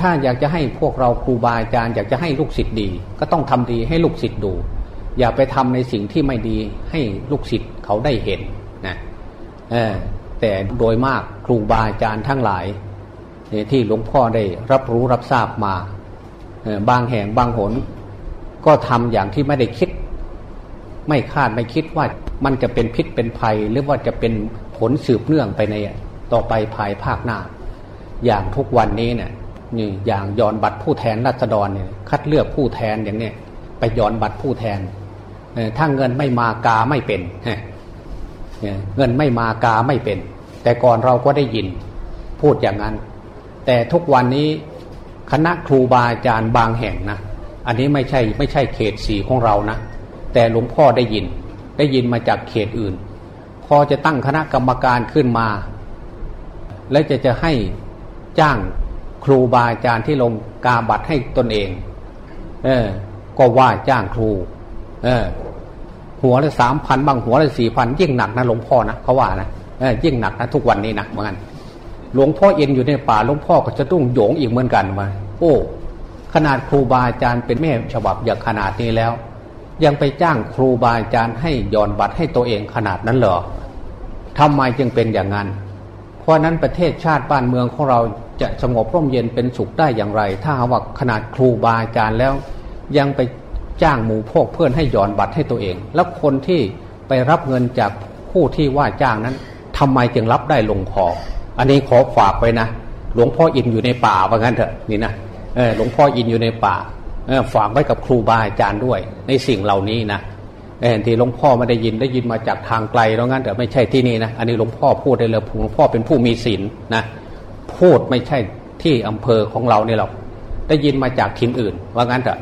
ถ้าอยากจะให้พวกเราครูบาอาจารย์อยากจะให้ลูกศิษย์ดี ก็ต้องทำดีให้ลูกศิษย์ดู อย่าไปทำในสิ่งที่ไม่ดีให้ลูกศิษย์เขาได้เห็น แต่โดยมากครูบาอาจารย์ทั้งหลายที่หลวงพ่อได้รับรู้รับทราบมาบางแห่งบางหน ก็ทำอย่างที่ไม่ได้คิด ไม่คาดไม่คิดว่ามันจะเป็นพิษเป็นภัย หรือว่าจะเป็นผลสืบเนื่องไปในต่อไปภายภาคหน้า อย่างทุกวันนี้เนี่ยอย่างย้อนบัตรผู้แทนรัษฎรเนี่ยคัดเลือกผู้แทนอย่างเนี้ยไปย้อนบัตรผู้แทนถ้าเงินไม่มากาไม่เป็น เงินไม่มากาไม่เป็น แต่ก่อนเราก็ได้ยินพูดอย่างนั้น แต่ทุกวันนี้คณะครูบาอาจารย์บางแห่งนะอันนี้ไม่ใช่ไม่ใช่เขตสีของเรานะ แต่หลวงพ่อได้ยิน ได้ยินมาจากเขตอื่น พอจะตั้งคณะกรรมการขึ้นมา แล้วจะจะให้จ้างครูบาอาจารย์ที่ลงกาบัตรให้ตนเอง เออ ก็ว่าจ้างครู เออ หัวละสามพันบางหัวละสี่พันยิ่งหนักนะหลวงพ่อนะเขาว่านะยิ่งหนักนะทุกวันนี้นะเหมือนกันหลวงพ่อเอ็นอยู่ในป่าหลวงพ่อก็จะต้องโยงอีกเหมือนกันมาโอ้ขนาดครูบาอาจารย์เป็นแม่ฉบับอย่างขนาดนี้แล้ว ยังไปจ้างครูบาอาจารย์ให้ย่อนบัตรให้ตัวเองขนาดนั้นเหรอทำไมจึงเป็นอย่างนั้น เพราะนั้นประเทศชาติบ้านเมืองของเราจะสงบร่มเย็นเป็นสุขได้อย่างไร ถ้าหาว่าขนาดครูบาอาจารย์แล้ว ยังไป จ้างหมู่พวกเพื่อนให้ย่อนบัตรให้ตัวเอง แล้วคนที่ไปรับเงินจากผู้ที่ว่าจ้างนั้นทำไมจึงรับได้ลงคอ อันนี้ขอฝากไปนะหลวงพ่ออินอยู่ในป่าว่างั้นเถอะนี่นะหลวงพ่ออินอยู่ในป่าฝากไว้กับครูบาอาจารย์ด้วย ในสิ่งเหล่านี้นะที่หลวงพ่อไม่ได้ยินได้ยินมาจากทางไกลแล้วงั้นแต่ไม่ใช่ที่นี่นะอันนี้หลวงพ่อพูดได้เลยหลวงพ่อเป็นผู้มีศีลนะพูดไม่ใช่ที่อำเภอของเราเนี่ยหรอกได้ยินมาจากทินอื่น ว่างั้นเถอะ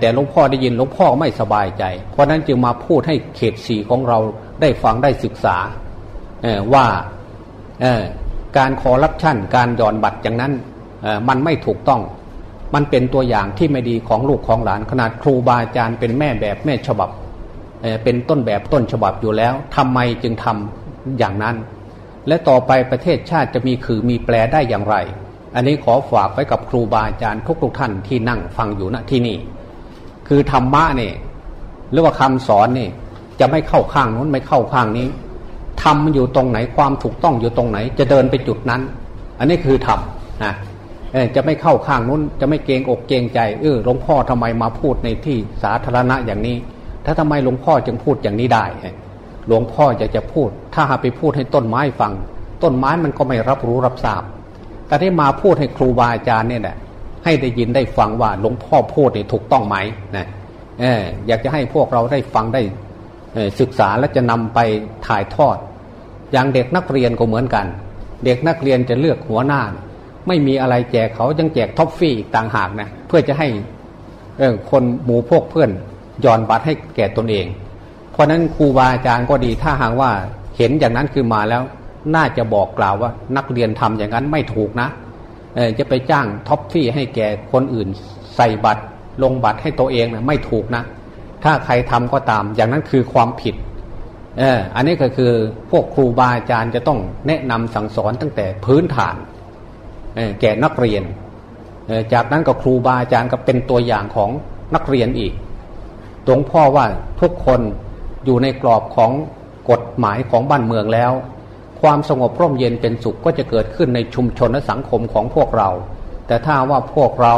แต่หลวงพ่อได้ยินหลวงพ่อไม่สบายใจ เพราะนั้นจึงมาพูดให้เขตสีของเราได้ฟังได้ศึกษาว่าการคอรับชั่นการย่อนบัตรอย่างนั้นมันไม่ถูกต้อง มันเป็นตัวอย่างที่ไม่ดีของลูกของหลาน ขนาดครูบาอาจารย์เป็นแม่แบบแม่ฉบับเป็นต้นแบบต้นฉบับอยู่แล้วทำไมจึงทำอย่างนั้น และต่อไปประเทศชาติจะมีคือมีแปลได้อย่างไร อันนี้ขอฝากไว้กับครูบาอาจารย์ทุกๆท่านที่นั่งฟังอยู่ณที่นี่ คือธรรมะเนี่ยหรือว่าคำสอนนี่จะไม่เข้าข้างนู้นไม่เข้าข้างนี้ทำมันอยู่ตรงไหนความถูกต้องอยู่ตรงไหน จะเดินไปจุดนั้น อันนี้คือธรรมนะจะไม่เข้าข้างนู้น จะไม่เกงอกเกงใจเออหลวงพ่อทำไมมาพูดในที่สาธารณะอย่างนี้ ถ้าทำไมหลวงพ่อจึงพูดอย่างนี้ได้หลวงพ่อจะจะพูด ถ้าหาไปพูดให้ต้นไม้ฟัง ต้นไม้มันก็ไม่รับรู้รับทราบแต่ที่มาพูดให้ครูบาอาจารย์เนี่ยแหละ ให้ได้ยินได้ฟังว่าหลวงพ่อพูดนี่ถูกต้องไหมนะเอออยากจะให้พวกเราได้ฟังได้ศึกษาและจะนำไปถ่ายทอด อย่างเด็กนักเรียนก็เหมือนกัน เด็กนักเรียนจะเลือกหัวหน้า ไม่มีอะไรแจกเขายังแจกท็อฟฟี่อีกต่างหากนะเพื่อจะให้คนหมู่พวกเพื่อนย้อนบัตรให้แก่ตนเอง เพราะนั้นครูบาอาจารย์ก็ดีถ้าหากว่าเห็นอย่างนั้นคือมาแล้ว น่าจะบอกกล่าวว่านักเรียนทำอย่างนั้นไม่ถูกนะ จะไปจ้างท็อปฟี่ให้แก่คนอื่นใส่บัตร ลงบัตรให้ตัวเองนะไม่ถูกนะ ถ้าใครทำก็ตาม อย่างนั้นคือความผิดเอออันนี้ก็คือพวกครูบาอาจารย์จะต้องแนะนำสั่งสอนตั้งแต่พื้นฐานแก่นักเรียน จากนั้นก็ครูบาอาจารย์ก็เป็นตัวอย่างของนักเรียนอีกหลวงพ่อว่าทุกคนอยู่ในกรอบของกฎหมายของบ้านเมืองแล้ว ความสงบร่มเย็นเป็นสุขก็จะเกิดขึ้นในชุมชนและสังคมของพวกเรา แต่ถ้าว่าพวกเรา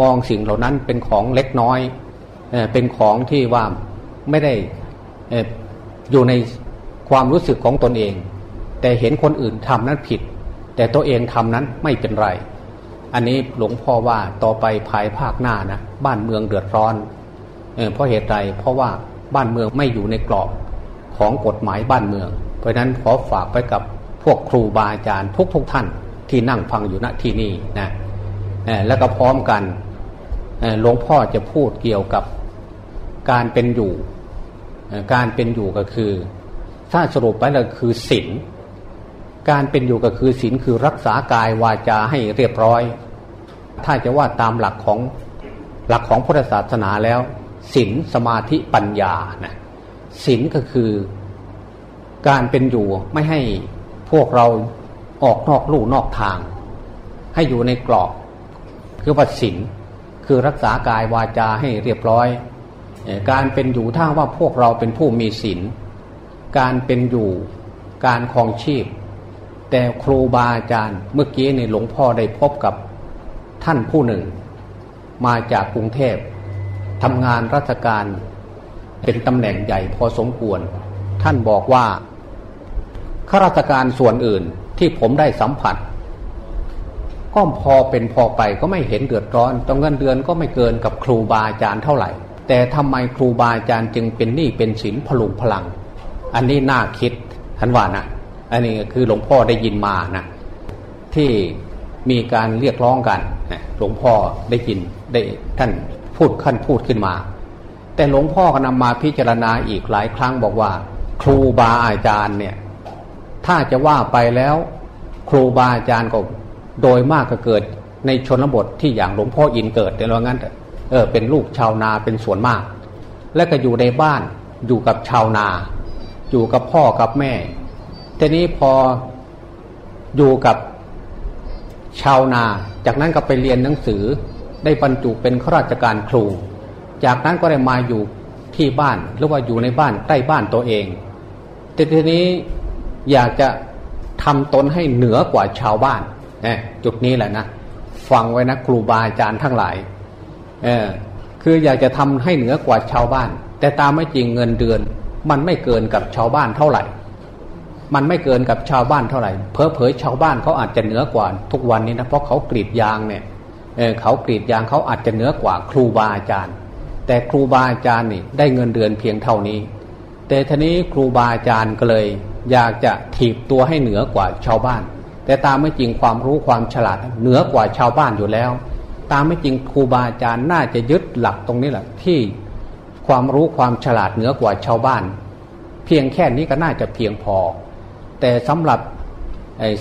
มองสิ่งเหล่านั้นเป็นของเล็กน้อยเป็นของที่ว่าไม่ได้อยู่ในความรู้สึกของตนเอง แต่เห็นคนอื่นทำนั้นผิด แต่ตัวเองทำนั้นไม่เป็นไร อันนี้หลวงพ่อว่าต่อไปภายภาคหน้านะบ้านเมืองเดือดร้อนเเพราะเหตุใดเพราะว่าบ้านเมืองไม่อยู่ในกรอบของกฎหมายบ้านเมือง เพราะนั้นขอฝากไปกับพวกครูบาอาจารย์ทุกทุกท่านที่นั่งฟังอยู่ณที่นี่นะแล้วก็พร้อมกันหลวงพ่อจะพูดเกี่ยวกับการเป็นอยู่ การเป็นอยู่ก็คือ ถ้าสรุปไปแล้วคือศีลการเป็นอยู่ก็คือศีลคือรักษากายวาจาให้เรียบร้อย ถ้าจะว่าตามหลักของหลักของพุทธศาสนาแล้วศีลสมาธิปัญญานะศีลก็คือ การเป็นอยู่ไม่ให้พวกเราออกนอกลู่นอกทาง ให้อยู่ในกรอบ คือว่าศีลคือรักษากายวาจาให้เรียบร้อย การเป็นอยู่ถ้าว่าพวกเราเป็นผู้มีศีลการเป็นอยู่การคลองชีพ แต่ครูบาอาจารย์เมื่อกี้ในหลวงพ่อได้พบกับท่านผู้หนึ่ง มาจากกรุงเทพทำงานราชการเป็นตำแหน่งใหญ่พอสมควร ท่านบอกว่า ข้าราชการส่วนอื่นที่ผมได้สัมผัส ก็พอเป็นพอไปก็ไม่เห็นเดือดร้อนต้องเงินเดือนก็ไม่เกินกับครูบาอาจารย์เท่าไหร่ แต่ทำไมครูบาอาจารย์จึงเป็นหนี้เป็นสินพลุงพลัง อันนี้น่าคิดท่านว่านะอันนี้คือหลวงพ่อได้ยินมานะที่มีการเรียกร้องกันหลวงพ่อได้ยินได้ท่านพูดขั้นพูดขึ้นมา แต่หลวงพ่อก็นำมาพิจารณาอีกหลายครั้งบอกว่า ครูบาอาจารย์เนี่ย ถ้าจะว่าไปแล้ว ครูบาอาจารย์ก็โดยมากก็เกิดในชนบทที่อย่างหลวงพ่ออินเกิดแต่เรางั้นเออเป็นลูกชาวนาเป็นส่วนมาก และก็อยู่ในบ้านอยู่กับชาวนา อยู่กับพ่อกับแม่ทีนี้พออยู่กับชาวนา จากนั้นก็ไปเรียนหนังสือได้บรรจุเป็นข้าราชการครู จากนั้นก็ได้มาอยู่ที่บ้านหรือว่าอยู่ในบ้านใกล้บ้านตัวเองแต่ทีนี้ อยากจะทำตนให้เหนือกว่าชาวบ้านจุดนี้แหละนะฟังไว้นะครูบาอาจารย์ทั้งหลายเออคืออยากจะทำให้เหนือกว่าชาวบ้าน แต่ตามไม่จริงเงินเดือน มันไม่เกินกับชาวบ้านเท่าไหร่ มันไม่เกินกับชาวบ้านเท่าไหร่เพอเผยชาวบ้านเขาอาจจะเหนือกว่าทุกวันนี้นะเพราะเขากรีดยางเนี่ยเเขากรีดยางเขาอาจจะเหนือกว่าครูบาอาจารย์ แต่ครูบาอาจารย์นี่ได้เงินเดือนเพียงเท่านี้ แต่ทีนี้ครูบาอาจารย์ก็เลย อยากจะถีบตัวให้เหนือกว่าชาวบ้าน แต่ตามไม่จริงความรู้ความฉลาดเหนือกว่าชาวบ้านอยู่แล้ว ตามไม่จริงครูบาอาจารย์น่าจะยึดหลักตรงนี้แหละที่ความรู้ความฉลาดเหนือกว่าชาวบ้าน เพียงแค่นี้ก็น่าจะเพียงพอ แต่สำหรับ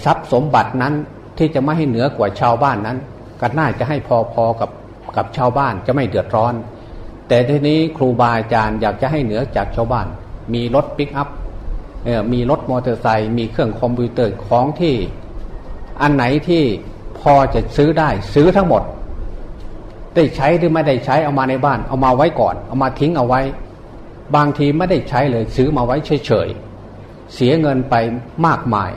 ทรัพย์สมบัตินั้นที่จะไม่ให้เหนือกว่าชาวบ้านนั้น ก็น่าจะให้พอๆกับกับชาวบ้านจะไม่เดือดร้อน แต่ทีนี้ครูบาอาจารย์อยากจะให้เหนือจากชาวบ้าน มีรถปิกอัพ มีรถมอเตอร์ไซค์มีเครื่องคอมพิวเตอร์ของที่อันไหนที่พอจะซื้อได้ซื้อทั้งหมด ได้ใช้หรือไม่ได้ใช้เอามาในบ้าน เอามาไว้ก่อน เอามาทิ้งเอาไว้ บางทีไม่ได้ใช้เลยซื้อมาไว้เฉยๆเสียเงินไปมากมาย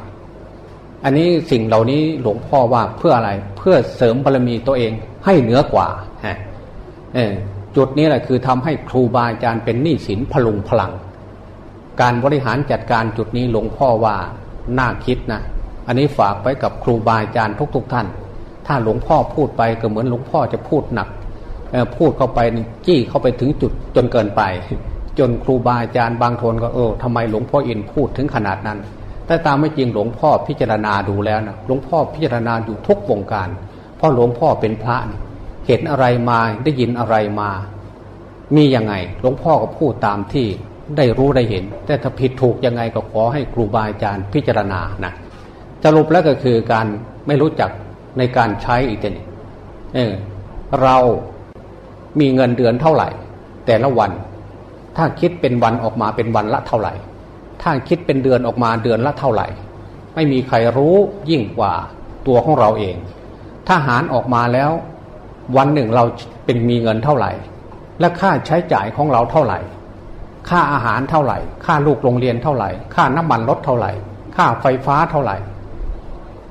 อันนี้สิ่งเหล่านี้หลวงพ่อว่าเพื่ออะไรเพื่อเสริมบารมีตัวเองให้เหนือกว่าฮะจุดนี้แหละคือทำให้ครูบาอาจารย์เป็นหนี้สินพลุงพลัง การบริหารจัดการจุดนี้หลวงพ่อว่าน่าคิดนะ อันนี้ฝากไว้กับครูบาอาจารย์ทุกๆทท่าน ถ้าหลวงพ่อพูดไปก็เหมือนหลวงพ่อจะพูดหนักพูดเข้าไปจี้เข้าไปถึงจุดจนเกินไป จนครูบาอาจารย์บางทนก็เออทำไมหลวงพ่ออินพูดถึงขนาดนั้นแแต่ตามไม่จริงหลวงพ่อพิจารณาดูแล้วนะหลวงพ่อพิจารณาอยู่ทุกวงการเพราะหลวงพ่อเป็นพระเห็นอะไรมาได้ยินอะไรมา มียังไงหลวงพ่อก็พูดตามที่ ได้รู้ได้เห็น แต่ถ้าผิดถูกยังไงก็ขอให้ครูบาอาจารย์พิจารณานะสรุปแล้วก็คือการไม่รู้จักในการใช้อีกนี้เออเรามีเงินเดือนเท่าไหร่ แต่ละวัน ถ้าคิดเป็นวันออกมาเป็นวันละเท่าไหร่ ถ้าคิดเป็นเดือนออกมาเดือนละเท่าไหร่ ไม่มีใครรู้ยิ่งกว่าตัวของเราเองถ้าหารออกมาแล้ว วันหนึ่งเราเป็นมีเงินเท่าไหร่ และค่าใช้จ่ายของเราเท่าไหร่ ค่าอาหารเท่าไหร่ ค่าลูกโรงเรียนเท่าไหร่ ค่าน้ำมันรถเท่าไหร่ ค่าไฟฟ้าเท่าไหร่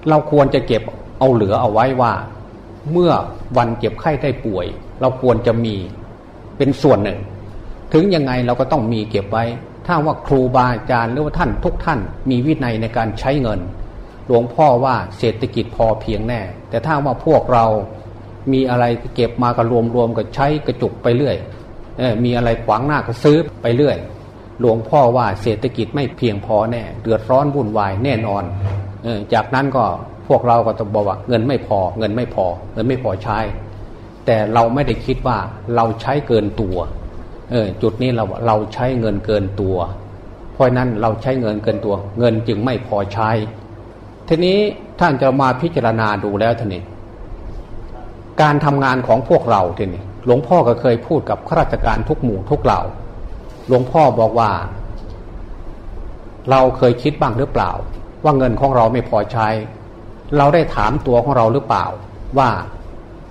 เราควรจะเก็บเอาเหลือเอาไว้ว่า เมื่อวันเจ็บไข้ได้ป่วย เราควรจะมีเป็นส่วนหนึ่ง ถึงยังไงเราก็ต้องมีเก็บไว้ ถ้าว่าครูบาอาจารย์หรือว่าท่านทุกท่าน มีวินัยในการใช้เงิน หลวงพ่อว่าเศรษฐกิจพอเพียงแน่ แต่ถ้าว่าพวกเรามีอะไรเก็บมาก็รวมรวมก็ใช้กระจุกไปเรื่อย มีอะไรขวางหน้าก็ซื้อไปเรื่อย หลวงพ่อว่าเศรษฐกิจไม่เพียงพอแน่ เดือดร้อนวุ่นวายแน่นอนอจากนั้นก็พวกเราก็ต้องบอกว่าเงินไม่พอ เงินไม่พอ เงินไม่พอใช้ แต่เราไม่ได้คิดว่าเราใช้เกินตัวเออจุดนี้เราเราใช้เงินเกินตัว เพราะนั้นเราใช้เงินเกินตัว เงินจึงไม่พอใช้ ทีนี้ท่านจะมาพิจารณาดูแล้วท่านี้การทำงานของพวกเราทีนี้ หลวงพ่อก็เคยพูดกับข้าราชการทุกหมู่ทุกเหล่า หลวงพ่อบอกว่า เราเคยคิดบ้างหรือเปล่า ว่าเงินของเราไม่พอใช้ เราได้ถามตัวของเราหรือเปล่า ว่า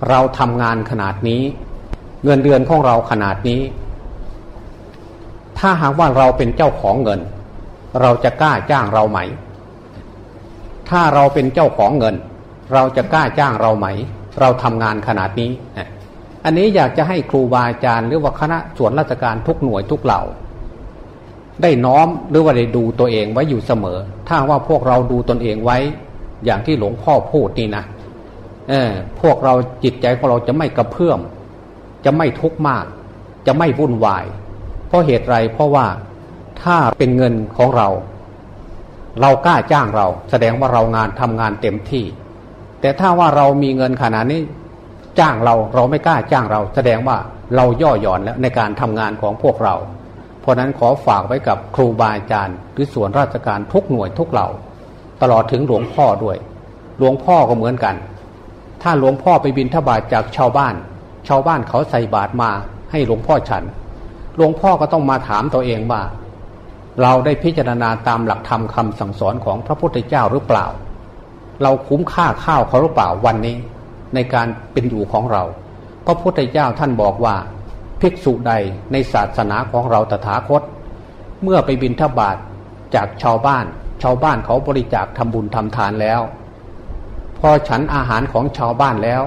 เราทำงานขนาดนี้ เงินเดือนของเราขนาดนี้ ถ้าหากว่าเราเป็นเจ้าของเงิน เราจะกล้าจ้างเราไหม ถ้าเราเป็นเจ้าของเงิน เราจะกล้าจ้างเราไหม เราทำงานขนาดนี้ อันนี้อยากจะให้ครูบาอาจารย์หรือว่าคณะส่วนราชการทุกหน่วยทุกเหล่า ได้น้อมหรือว่าได้ดูตัวเองไว้อยู่เสมอ ถ้าว่าพวกเราดูตนเองไว้ อย่างที่หลวงพ่อพูดนี่นะเออพวกเราจิตใจของเราจะไม่กระเพื่อมจะไม่ทุกข์มาก จะไม่วุ่นวาย เพราะเหตุไรเพราะว่าถ้าเป็นเงินของเรา เรากล้าจ้างเรา แสดงว่าเรางานทำงานเต็มที่ แต่ถ้าว่าเรามีเงินขนาดนี้ จ้างเราเราไม่กล้าจ้างเรา แสดงว่าเราย่อหย่อนแล้วในการทำงานของพวกเรา เพราะนั้นขอฝากไว้กับครูบาอาจารย์หรือส่วนราชการทุกหน่วยทุกเหล่า ตลอดถึงหลวงพ่อด้วย หลวงพ่อก็เหมือนกัน ถ้าหลวงพ่อไปบินทบาทจากชาวบ้าน ชาวบ้านเขาใส่บาตรมาให้หลวงพ่อฉัน หลวงพ่อก็ต้องมาถามตัวเองว่า เราได้พิจารณาตามหลักธรรมคาสั่งสอนของพระพุทธเจ้าหรือเปล่า เราคุ้มค่าข้าวเขาหรือเปล่าวันนี้ ในการเป็นอยู่ของเรา พระพุทธเจ้าท่านบอกว่า ภิกษุใดในศาสนาของเราตถาคต เมื่อไปบินทบาทจากชาวบ้าน ชาวบ้านเขาบริจาคทำบุญทำทานแล้ว พอฉันอาหารของชาวบ้านแล้ว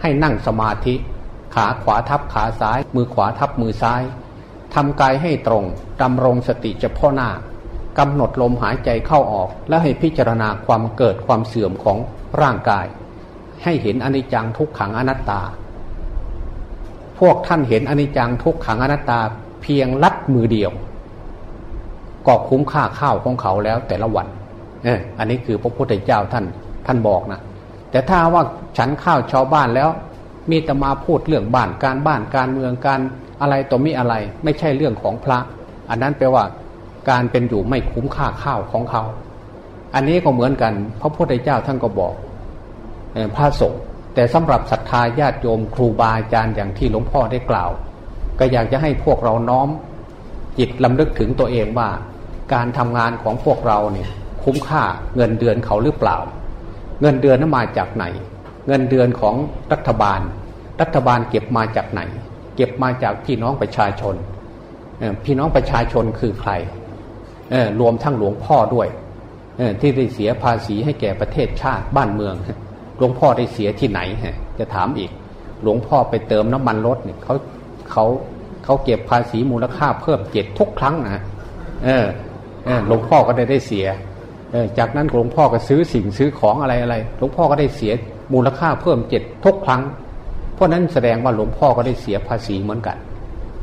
ให้นั่งสมาธิขาขวาทับขาซ้าย มือขวาทับมือซ้ายทำกายให้ตรงดำรงสติเฉพาะหน้ากำหนดลมหายใจเข้าออก และให้พิจารณาความเกิดความเสื่อมของร่างกาย ให้เห็นอนิจจังทุกขังอนัตตา พวกท่านเห็นอนิจจังทุกขังอนัตตาเพียงลัดมือเดียว ก็คุ้มค่าข้าวของเขาแล้วแต่ละวันเอออันนี้คือพระพุทธเจ้าท่านท่านบอกนะแต่ถ้าว่าฉันข้าวชาวบ้านแล้ว มีแต่มาพูดเรื่องบ้านการบ้านการเมืองการอะไรต่อมีอะไร ไม่ใช่เรื่องของพระ อันนั้นแปลว่าการเป็นอยู่ไม่คุ้มค่าข้าวของเขา อันนี้ก็เหมือนกัน พระพุทธเจ้าท่านก็บอก พระสงฆ์แต่สำหรับศรัทธาญาติโยมครูบาอาจารย์อย่างที่หลวงพ่อได้กล่าว ก็อยากจะให้พวกเราน้อม จิตลำลึกถึงตัวเองว่า การทำงานของพวกเราเนี่ยคุ้มค่าเงินเดือนเขาหรือเปล่า เงินเดือนนั้นมาจากไหน เงินเดือนของรัฐบาล รัฐบาลเก็บมาจากไหน เก็บมาจากพี่น้องประชาชนพี่น้องประชาชนคือใครรวมทั้งหลวงพ่อด้วยที่ได้เสียภาษีให้แก่ประเทศชาติบ้านเมือง หลวงพ่อได้เสียที่ไหนจะถามอีก หลวงพ่อไปเติมน้ำมันรถเนี่ยเขาเขาเขาเก็บภาษีมูลค่าเพิ่มเจ็ดทุกครั้งนะเออเออหลวงพ่อก็ได้ได้เสียเออจากนั้นหลวงพ่อก็ซื้อสิ่งซื้อของอะไรอะไรหลวงพ่อก็ได้เสียมูลค่าเพิ่มเจ็ดทุกครั้ง เพราะนั้นแสดงว่าหลวงพ่อก็ได้เสียภาษีเหมือนกัน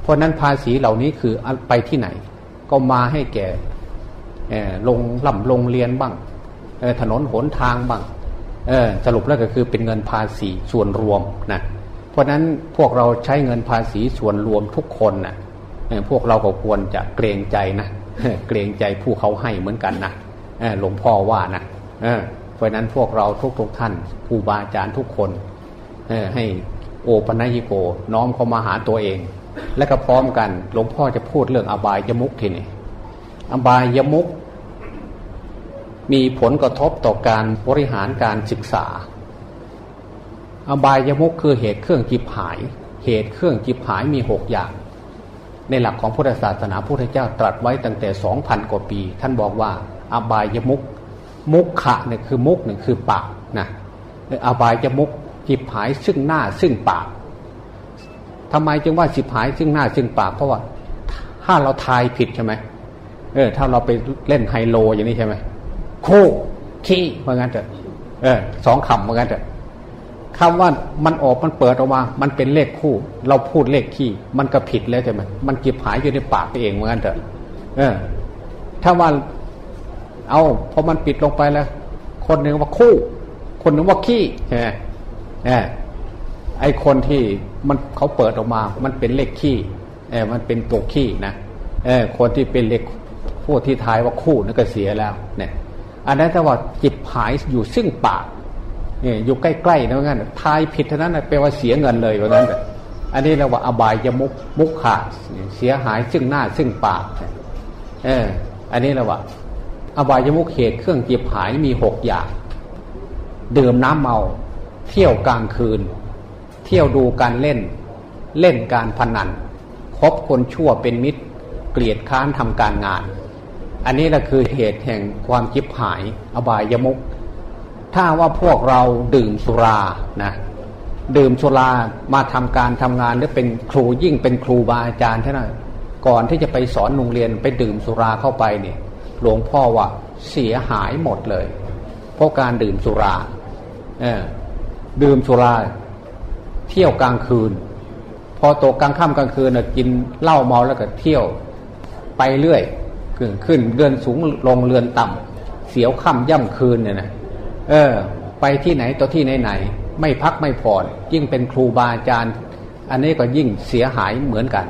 เพราะนั้นภาษีเหล่านี้คือไปที่ไหน ก็มาให้แก่ลงล่ำลงเรียนบ้างถนนหนทางบ้าง สรุปแล้วก็คือเป็นเงินภาษีส่วนรวมนะเพราะนั้นพวกเราใช้เงินภาษีส่วนรวมทุกคนนะพวกเราก็ควรจะเกรงใจนะเกรงใจผู้เขาให้เหมือนกันนะหลวงพ่อว่านะเพราะนั้นพวกเราทุกๆทท่านผู้บาอาจารย์ทุกคนให้โอปัญญิโกน้อมเข้ามาหาตัวเอง และก็พร้อมกันหลวงพ่อจะพูดเรื่องอบายยมุกทีนี่อบายยมุก มีผลกระทบต่อการบริหารการศึกษา อบายยมุกคือเหตุเครื่องจิบหาย เหตุเครื่องจิบหายมีหกอย่าง ในหลักของพุทธศาสนาพุทธเจ้าตรัสไว้ตั้งแต่สองพันกว่าปี ท่านบอกว่า อบายยมุกมุกขะเนี่ยคือมุกเนี่ยคือปากนะอบายยมุกจิบหายซึ่งหน้าซึ่งปากทำไมจึงว่าจิบหายซึ่งหน้าซึ่งปาก เพราะว่าถ้าเราทายผิดใช่ไหมเออถ้าเราไปเล่นไฮโลอย่างนี้ใช่ไหม คู่ขี้เหมือนกันเถอะเออสองคำเหมือนกันเถอะคำว่ามันออกมันเปิดออกมา มันเป็นเลขคู่ เราพูดเลขขี้มันก็ผิดแล้วใช่ไหมมันจิบหายอยู่ในปากตัวเองเหมือนกันเถอะเออ ถ้าว่าเอาพอมันปิดลงไปแล้ว คนหนึ่งว่าคู่ คนหนึ่งว่าขี้ใช่ไหมเออไอคนที่มันเขาเปิดออกมา มันเป็นเลขขี้เออมันเป็นตัวขี้นะเออคนที่เป็นเลขผู้ที่ทายว่าคู่นั่นก็เสียแล้ว เนี่ย อันนั้นแต่ว่าจิตหายอยู่ซึ่งปากเนี่ยอยู่ใกล้ๆนะว่างั้นทายผิดเท่านั้นแปลว่าเสียเงินเลยว่างั้นอันนี้เราว่าอบายยมุกมุกขาดเสียหายซึ่งหน้าซึ่งปากเอออันนี้เราว่า อบายยมุกเหตุเครื่องจิบหายมีหกอย่างดื่มน้ำเมา เที่ยวกลางคืน เที่ยวดูการเล่น เล่นการพนันคบคนชั่วเป็นมิตร เกลียดค้านทำการงาน อันนี้แหละคือเหตุแห่งความจิบหาย อบายยมุก ถ้าว่าพวกเราดื่มสุรานะดื่มสุรามาทำการทำงานหรือเป็นครูยิ่งเป็นครูบาอาจารย์เท่านั้นก่อนที่จะไปสอนโรงเรียนไปดื่มสุราเข้าไปเนี่ยหลวงพ่อว่าเสียหายหมดเลย เพราะการดื่มสุราเออดื่มสุรา เที่ยวกลางคืน พอตกกลางค่ำกลางคืนนะกินเหล้าเมาแล้วก็เที่ยวไปเรื่อย ขึ้นขึ้นเรือนสูงลงเรือนต่ำเสียวค่ำย่ำคืนเนี่ยนะเออ ไปที่ไหนต่อที่ไหนไหน ไม่พักไม่ผ่อนยิ่งเป็นครูบาอาจารย์ อันนี้ก็ยิ่งเสียหายเหมือนกัน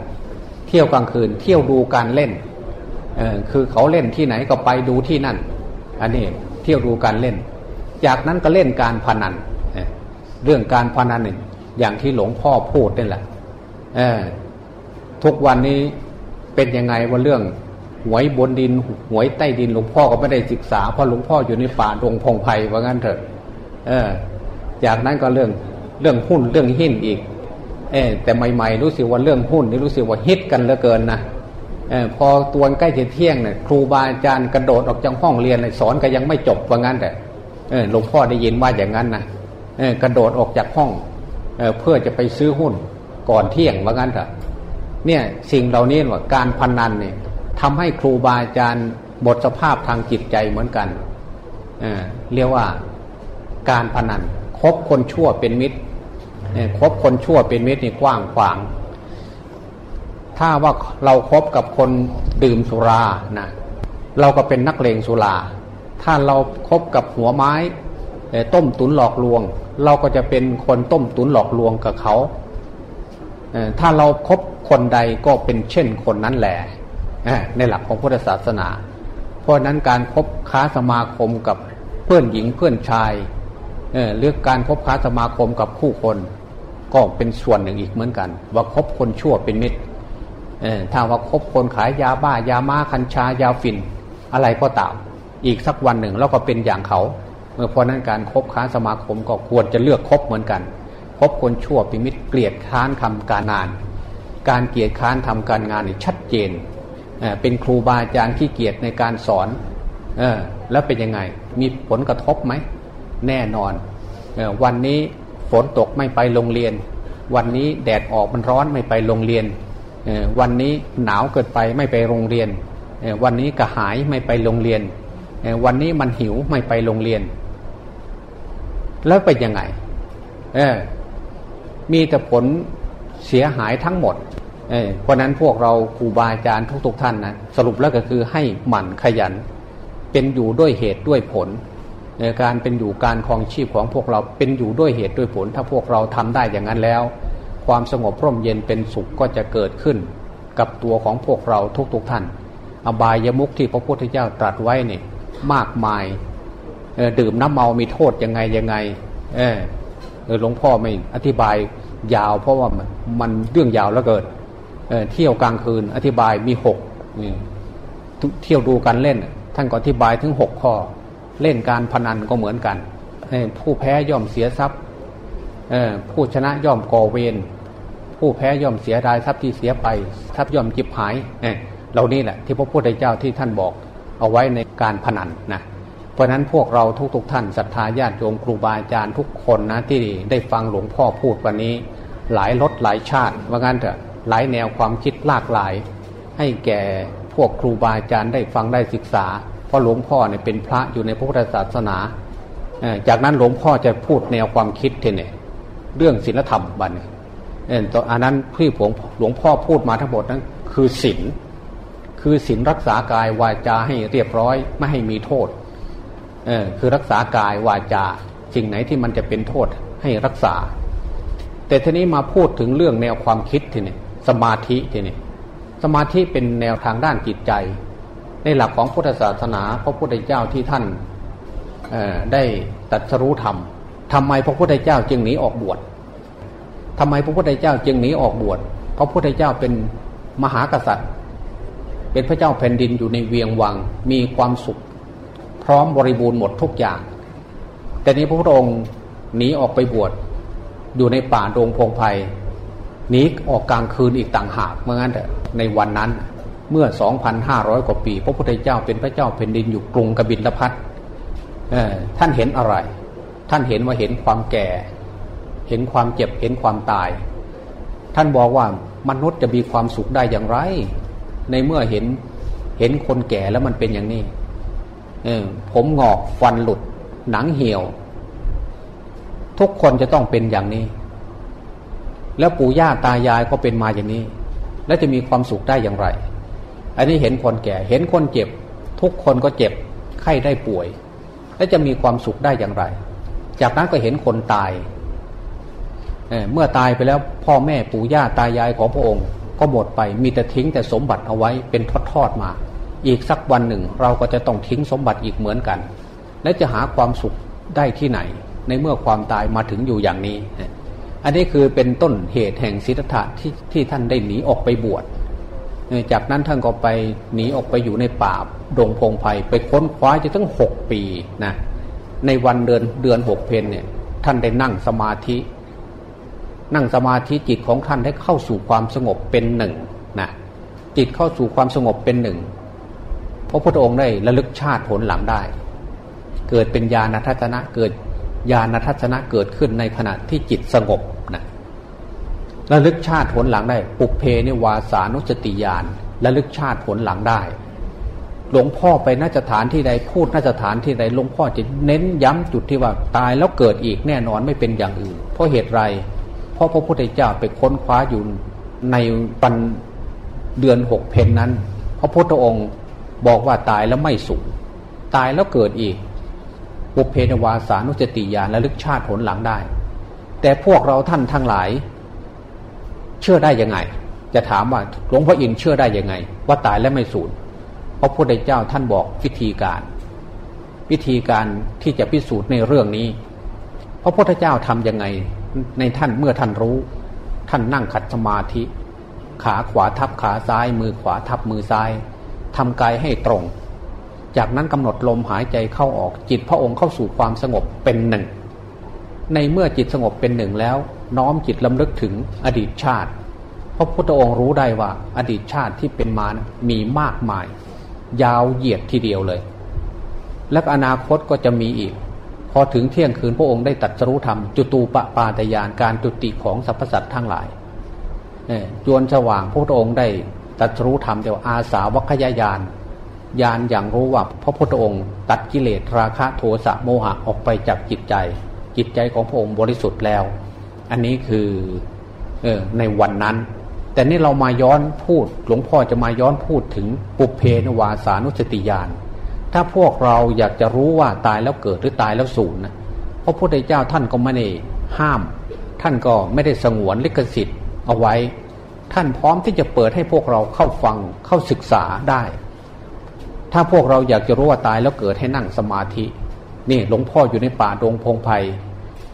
เที่ยวกลางคืน เที่ยวดูการเล่นเออคือเขาเล่นที่ไหนก็ไปดูที่นั่น อันนี้เที่ยวดูการเล่น จากนั้นก็เล่นการพนันเรื่องการพนันหนึ่งอย่างที่หลวงพ่อพูดนี่แหละทุกวันนี้เป็นยังไงว่าเรื่อง หวยบนดินหวยใต้ดินหลวงพ่อก็ไม่ได้ศึกษาเพราะหลวงพ่ออยู่ในป่าดงพงไพ่ว่างั้นเถอะ เออ จากนั้นก็เรื่องเรื่องหุ้นเรื่องหินอีก เออแต่ใหม่ๆรู้สึกว่าเรื่องหุ้นนี่รู้สึกว่าฮิตกันเหลือเกินนะเออพอตัวใกล้จะเที่ยงเนี่ยครูบาอาจารย์กระโดดออกจากห้องเรียนสอนก็ยังไม่จบว่างั้นแต่เออหลวงพ่อได้ยินว่าอย่างนั้นนะเออกระโดดออกจากห้องเออเพื่อจะไปซื้อหุ้นก่อนเที่ยงว่างั้นเถอะเนี่ยสิ่งเหล่านี้ว่าการพนนันเนี่ย ทำให้ครูบาอาจารย์หมดสภาพทางจิตใจเหมือนกันเเรียกว่าการพนันคบคนชั่วเป็นมิตรคบคนชั่วเป็นมิตรนี่กว้างขวาง ถ้าว่าเราครบกับคนดื่มสุรานะเราก็เป็นนักเลงสุรา ถ้าเราครบกับหัวไม้ต้มตุนหลอกลวง เราก็จะเป็นคนต้มตุนหลอกลวงกับเขา ถ้าเราครบคนใดก็เป็นเช่นคนนั้นแหละ ในหลักของพุทธศาสนา เพราะนั้นการคบค้าสมาคมกับเพื่อนหญิงเพื่อนชายเลือกการคบค้าสมาคมกับผู้คน ก็เป็นส่วนหนึ่งอีกเหมือนกัน ว่าคบคนชั่วเป็นมิตรถ้าว่าคบคนขายยาบ้ายามาคัญชายาฝิ่นอะไรก็ตามอีกสักวันหนึ่งเราก็เป็นอย่างเขาเมื่อเพราะนั้นการคบค้าสมาคมก็ควรจะเลือกคบเหมือนกันคบคนชั่วเป็นมิตรเกลียดค้านทำการงาน การเกลียดค้านทำการงานนี่ชัดเจน เป็นครูบาอาจารย์ที่เกียรติในการสอนอแล้วเป็นยังไง มีผลกระทบไหม แน่นอนอวันนี้ฝนตกไม่ไปโรงเรียน วันนี้แดดออกมันร้อนไม่ไปโรงเรียน วันนี้หนาวเกิดไปไม่ไปโรงเรียน วันนี้กระหายไม่ไปโรงเรียน วันนี้มันหิวไม่ไปโรงเรียน แล้วเป็นยังไงมีแต่ผลเสียหายทั้งหมด เพราะนั้นพวกเราครูบาอาจารย์ทุกๆท่านนะสรุปแล้วก็คือให้หมั่นขยัน เป็นอยู่ด้วยเหตุด้วยผลในการเป็นอยู่การคลองชีพของพวกเราเป็นอยู่ด้วยเหตุด้วยผล ถ้าพวกเราทำได้อย่างนั้นแล้ว ความสงบร่มเย็นเป็นสุขก็จะเกิดขึ้น กับตัวของพวกเราทุกๆทท่าน อบายมุกที่พระพุทธเจ้าตรัสไว้เนี่ยมากมายดื่มน้ำเมามีโทษยังไงยังไง เออหลวงพ่อไม่อธิบายยาวเพราะว่ามันมันเรื่องยาวแล้วเกิด เที่ยวกลางคืน อธิบายมีหกเที่ยวดูกันเล่น ท่านก็อธิบายถึงหกข้อ เล่นการพนันก็เหมือนกันผู้แพ้ย่อมเสียทรัพย์ผู้ชนะย่อมก่อเวรผู้แพ้ย่อมเสียดายทรัพย์ที่เสียไปทรัพย์ย่อมจิบหายเหล่านี้แหละที่พระพุทธเจ้าที่ท่านบอกเอาไว้ในการพนันนะเพราะนั้นพวกเราทุกๆทท่านศรัทธาญาติโยมครูบาอาจารย์ทุกคนนะที่ได้ฟังหลวงพ่อพูดวันนี้ หลายรสหลายชาติว่างั้นเถอะ หลายแนวความคิดหลากหลาย ให้แก่พวกครูบาอาจารย์ได้ฟังได้ศึกษา เพราะหลวงพ่อเนี่ยเป็นพระอยู่ในพระพุทธศาสนาจากนั้นหลวงพ่อจะพูดแนวความคิดทีเนี่ยเรื่องศีลธรรมบันเออตอนนั้นที่ผมหลวงพ่อพูดมาทั้งหมดนั้นคือศีลคือศีลรักษากายวาจาให้เรียบร้อยไม่ให้มีโทษเออคือรักษากายวาจาสิ่งไหนที่มันจะเป็นโทษให้รักษา แต่ทีนี้มาพูดถึงเรื่องแนวความคิดทีนี้ สมาธิทีนี้สมาธิเป็นแนวทางด้านจิตใจ ในหลักของพุทธศาสนา พระพุทธเจ้าที่ท่านได้ตัดสรู้ธรรมทำไมพระพุทธเจ้าจึงหนีออกบวชทำไมพระพุทธเจ้าจึงหนีออกบวชเพราะพระพุทธเจ้าเป็นมหากษัตริย์ เป็นพระเจ้าแผ่นดินอยู่ในเวียงวัง มีความสุข พร้อมบริบูรณ์หมดทุกอย่าง แต่นี้พระพุทธองค์หนีออกไปบวชอยู่ในป่าโรงพงไพ่ หนีออกกลางคืนอีกต่างหากเมื่องั้นในวันนั้นเมื่อ 2,500 กว่าปี พระพุทธเจ้าเป็นพระเจ้าแผ่นดินอยู่กรุงกบิลพัทท่านเห็นอะไร ท่านเห็นว่าเห็นความแก่ เห็นความเจ็บเห็นความตาย ท่านบอกว่ามนุษย์จะมีความสุขได้อย่างไร ในเมื่อเห็นเห็นคนแก่แล้วมันเป็นอย่างนี้ผมงอกฟันหลุด หนังเหี่ยว ทุกคนจะต้องเป็นอย่างนี้ แล้วปู่ย่าตายายก็เป็นมาอย่างนี้ แล้วจะมีความสุขได้อย่างไร อันนี้เห็นคนแก่เห็นคนเจ็บ ทุกคนก็เจ็บไข้ได้ป่วย แล้วจะมีความสุขได้อย่างไร จากนั้นก็เห็นคนตายเเมื่อตายไปแล้วพ่อแม่ปู่ย่าตายายของพระองค์ ก็หมดไปมีแต่ทิ้งแต่สมบัติเอาไว้เป็นทอดๆมา อีกสักวันหนึ่งเราก็จะต้องทิ้งสมบัติอีกเหมือนกัน และจะหาความสุขได้ที่ไหน ในเมื่อความตายมาถึงอยู่อย่างนี้ อันนี้คือเป็นต้นเหตุแห่งศิทธะที่ที่ท่านได้หนีออกไปบวชจากนั้นท่านก็ไปหนีออกไปอยู่ในป่าดงพงไพ่ไปค้นคว้าจะตั้งหกปีนะในวันเดือนเดือนหกเพนเนี่ยท่านได้นั่งสมาธิ นั่งสมาธิจิตของท่านได้เข้าสู่ความสงบเป็นหนึ่งนะจิตเข้าสู่ความสงบเป็นหนึ่งพระพุทธองค์ได้ระลึกชาติผลหลังได้ เกิดเป็นญาณทัศนะเกิด ญาณทัศนะเกิดขึ้นในขณะที่จิตสงบนะระลึกชาติผลหลังได้ ปุเพนิวาสานุสติญาณระลึกชาติผลหลังได้ หลวงพ่อไปน่าจะฐานที่ใดพูดน่าจะฐานที่ใดหลวงพ่อจะเน้นย้ำจุดที่ว่าตายแล้วเกิดอีกแน่นอนไม่เป็นอย่างอื่น เพราะเหตุไรเพราะพระพุทธเจ้าไปค้นคว้าอยู่ในปันเดือนหกเพนนั้น พระพุทธองค์บอกว่าตายแล้วไม่สูญตายแล้วเกิดอีก บุเพนวาสานุสติญาณและลึกชาติผลหลังได้ แต่พวกเราท่านทั้งหลาย เชื่อได้ยังไง จะถามว่าหลวงพ่ออินเชื่อได้ยังไง ว่าตายแล้วไม่สูญเพราะพระพุทธเจ้าท่านบอกวิธีการ วิธีการที่จะพิสูจน์ในเรื่องนี้ พระพุทธเจ้าทํำยังไงในท่านเมื่อท่านรู้ ท่านนั่งขัดสมาธิ ขาขวาทับขาซ้าย มือขวาทับมือซ้ายทำกายให้ตรง จากนั้นกำหนดลมหายใจเข้าออกจิตพระองค์เข้าสู่ความสงบเป็นหนึ่ง ในเมื่อจิตสงบเป็นหนึ่งแล้ว น้อมจิตลำลึกถึงอดีตชาติ พระพุทธองค์รู้ได้ว่าอดีตชาติที่เป็นมานะมีมากมาย ยาวเหยียดทีเดียวเลย และอนาคตก็จะมีอีก พอถึงเที่ยงคืนพระองค์ได้ตัดสรู้ธรรมจุตูปปาตยานการจุติของสรรพสัตว์ทั้งหลายจวนสว่างพระองค์ได้ตัดรู้ธรรมเดียวอาสาวัคยายาน ยานอย่างรู้ว่าพระพุทธองค์ ตัดกิเลสราคะโทสะโมหะออกไปจากจิตใจ จิตใจของพระองค์บริสุทธิ์แล้ว อันนี้คือเออในวันนั้น แต่นี่เรามาย้อนพูดหลวงพ่อจะมาย้อนพูดถึงปุเพนวาสานุสติญาณถ้าพวกเราอยากจะรู้ว่าตายแล้วเกิดหรือตายแล้วสูญนะพระพุทธเจ้าท่านก็ไม่ได้ห้าม ท่านก็ไม่ได้สงวนลิขสิทธิ์เอาไว้ ท่านพร้อมที่จะเปิดให้พวกเราเข้าฟังเข้าศึกษาได้ ถ้าพวกเราอยากจะรู้ว่าตายแล้วเกิดให้นั่งสมาธิ นี่หลวงพ่ออยู่ในป่าดงพงไพ่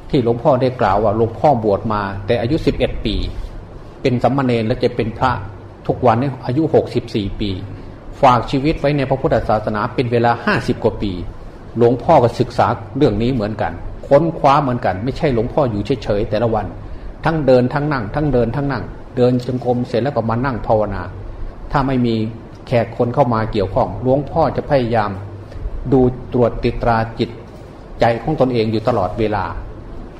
ที่หลวงพ่อได้กล่าวว่าหลวงพ่อบวชมา แต่อายุสิบเอ็ดปี เป็นสัมมาเนรและจะเป็นพระทุกวันนี้อายุหกสิบสี่ปี ฝากชีวิตไว้ในพระพุทธศาสนาเป็นเวลาห้าสิบกว่าปี หลวงพ่อก็ศึกษาเรื่องนี้เหมือนกัน ค้นคว้าเหมือนกัน ไม่ใช่หลวงพ่ออยู่เฉยๆแต่ละวัน ทั้งเดินทั้งนั่ง ทั้งเดินทั้งนั่ง เดินจงกรมเสร็จแล้วก็มานั่งภาวนา ถ้าไม่มี แขกคนเข้ามาเกี่ยวข้องหลวงพ่อจะพยายาม ดูตรวจติตราจิต ใจของตนเองอยู่ตลอดเวลา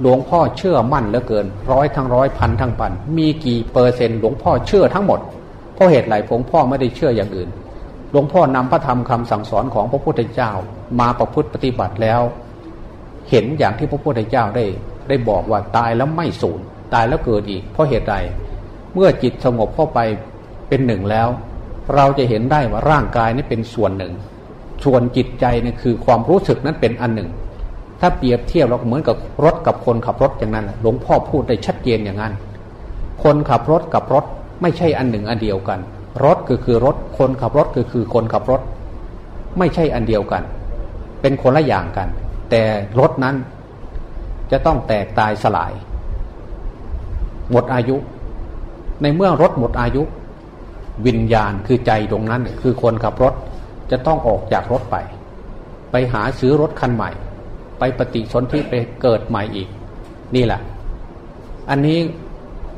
หลวงพ่อเชื่อมั่นเหลือเกิน ร้อยทั้งร้อยพันทั้งพัน มีกี่เปอร์เซ็นต์หลวงพ่อเชื่อทั้งหมดเพราะเหตุไรหลวงพ่อไม่ได้เชื่ออย่างอื่น หลวงพ่อนำพระธรรมคำสั่งสอนของพระพุทธเจ้า มาประพฤติปฏิบัติแล้ว เห็นอย่างที่พระพุทธเจ้าได้ ได้บอกว่าตายแล้วไม่สูญตายแล้วเกิดอีก เพราะเหตุใดเมื่อจิตสงบเข้าไปเป็นหนึ่งแล้ว เราจะเห็นได้ว่าร่างกายนี่เป็นส่วนหนึ่ง ส่วนจิตใจนี่คือความรู้สึกนั้นเป็นอันหนึ่ง ถ้าเปรียบเทียบเราเหมือนกับรถกับคนขับรถอย่างนั้นหลวงพ่อพูดได้ชัดเจนอย่างนั้น คนขับรถกับรถไม่ใช่อันหนึ่งอันเดียวกัน รถก็คือรถ คนขับรถก็คือคนขับรถ ไม่ใช่อันเดียวกัน เป็นคนละอย่างกัน แต่รถนั้นจะต้องแตกตายสลาย หมดอายุ ในเมื่อรถหมดอายุ วิญญาณคือใจตรงนั้น คือคนขับรถจะต้องออกจากรถไป ไปหาซื้อรถคันใหม่ ไปปฏิสนธิไปเกิดใหม่อีก นี่แหละ อันนี้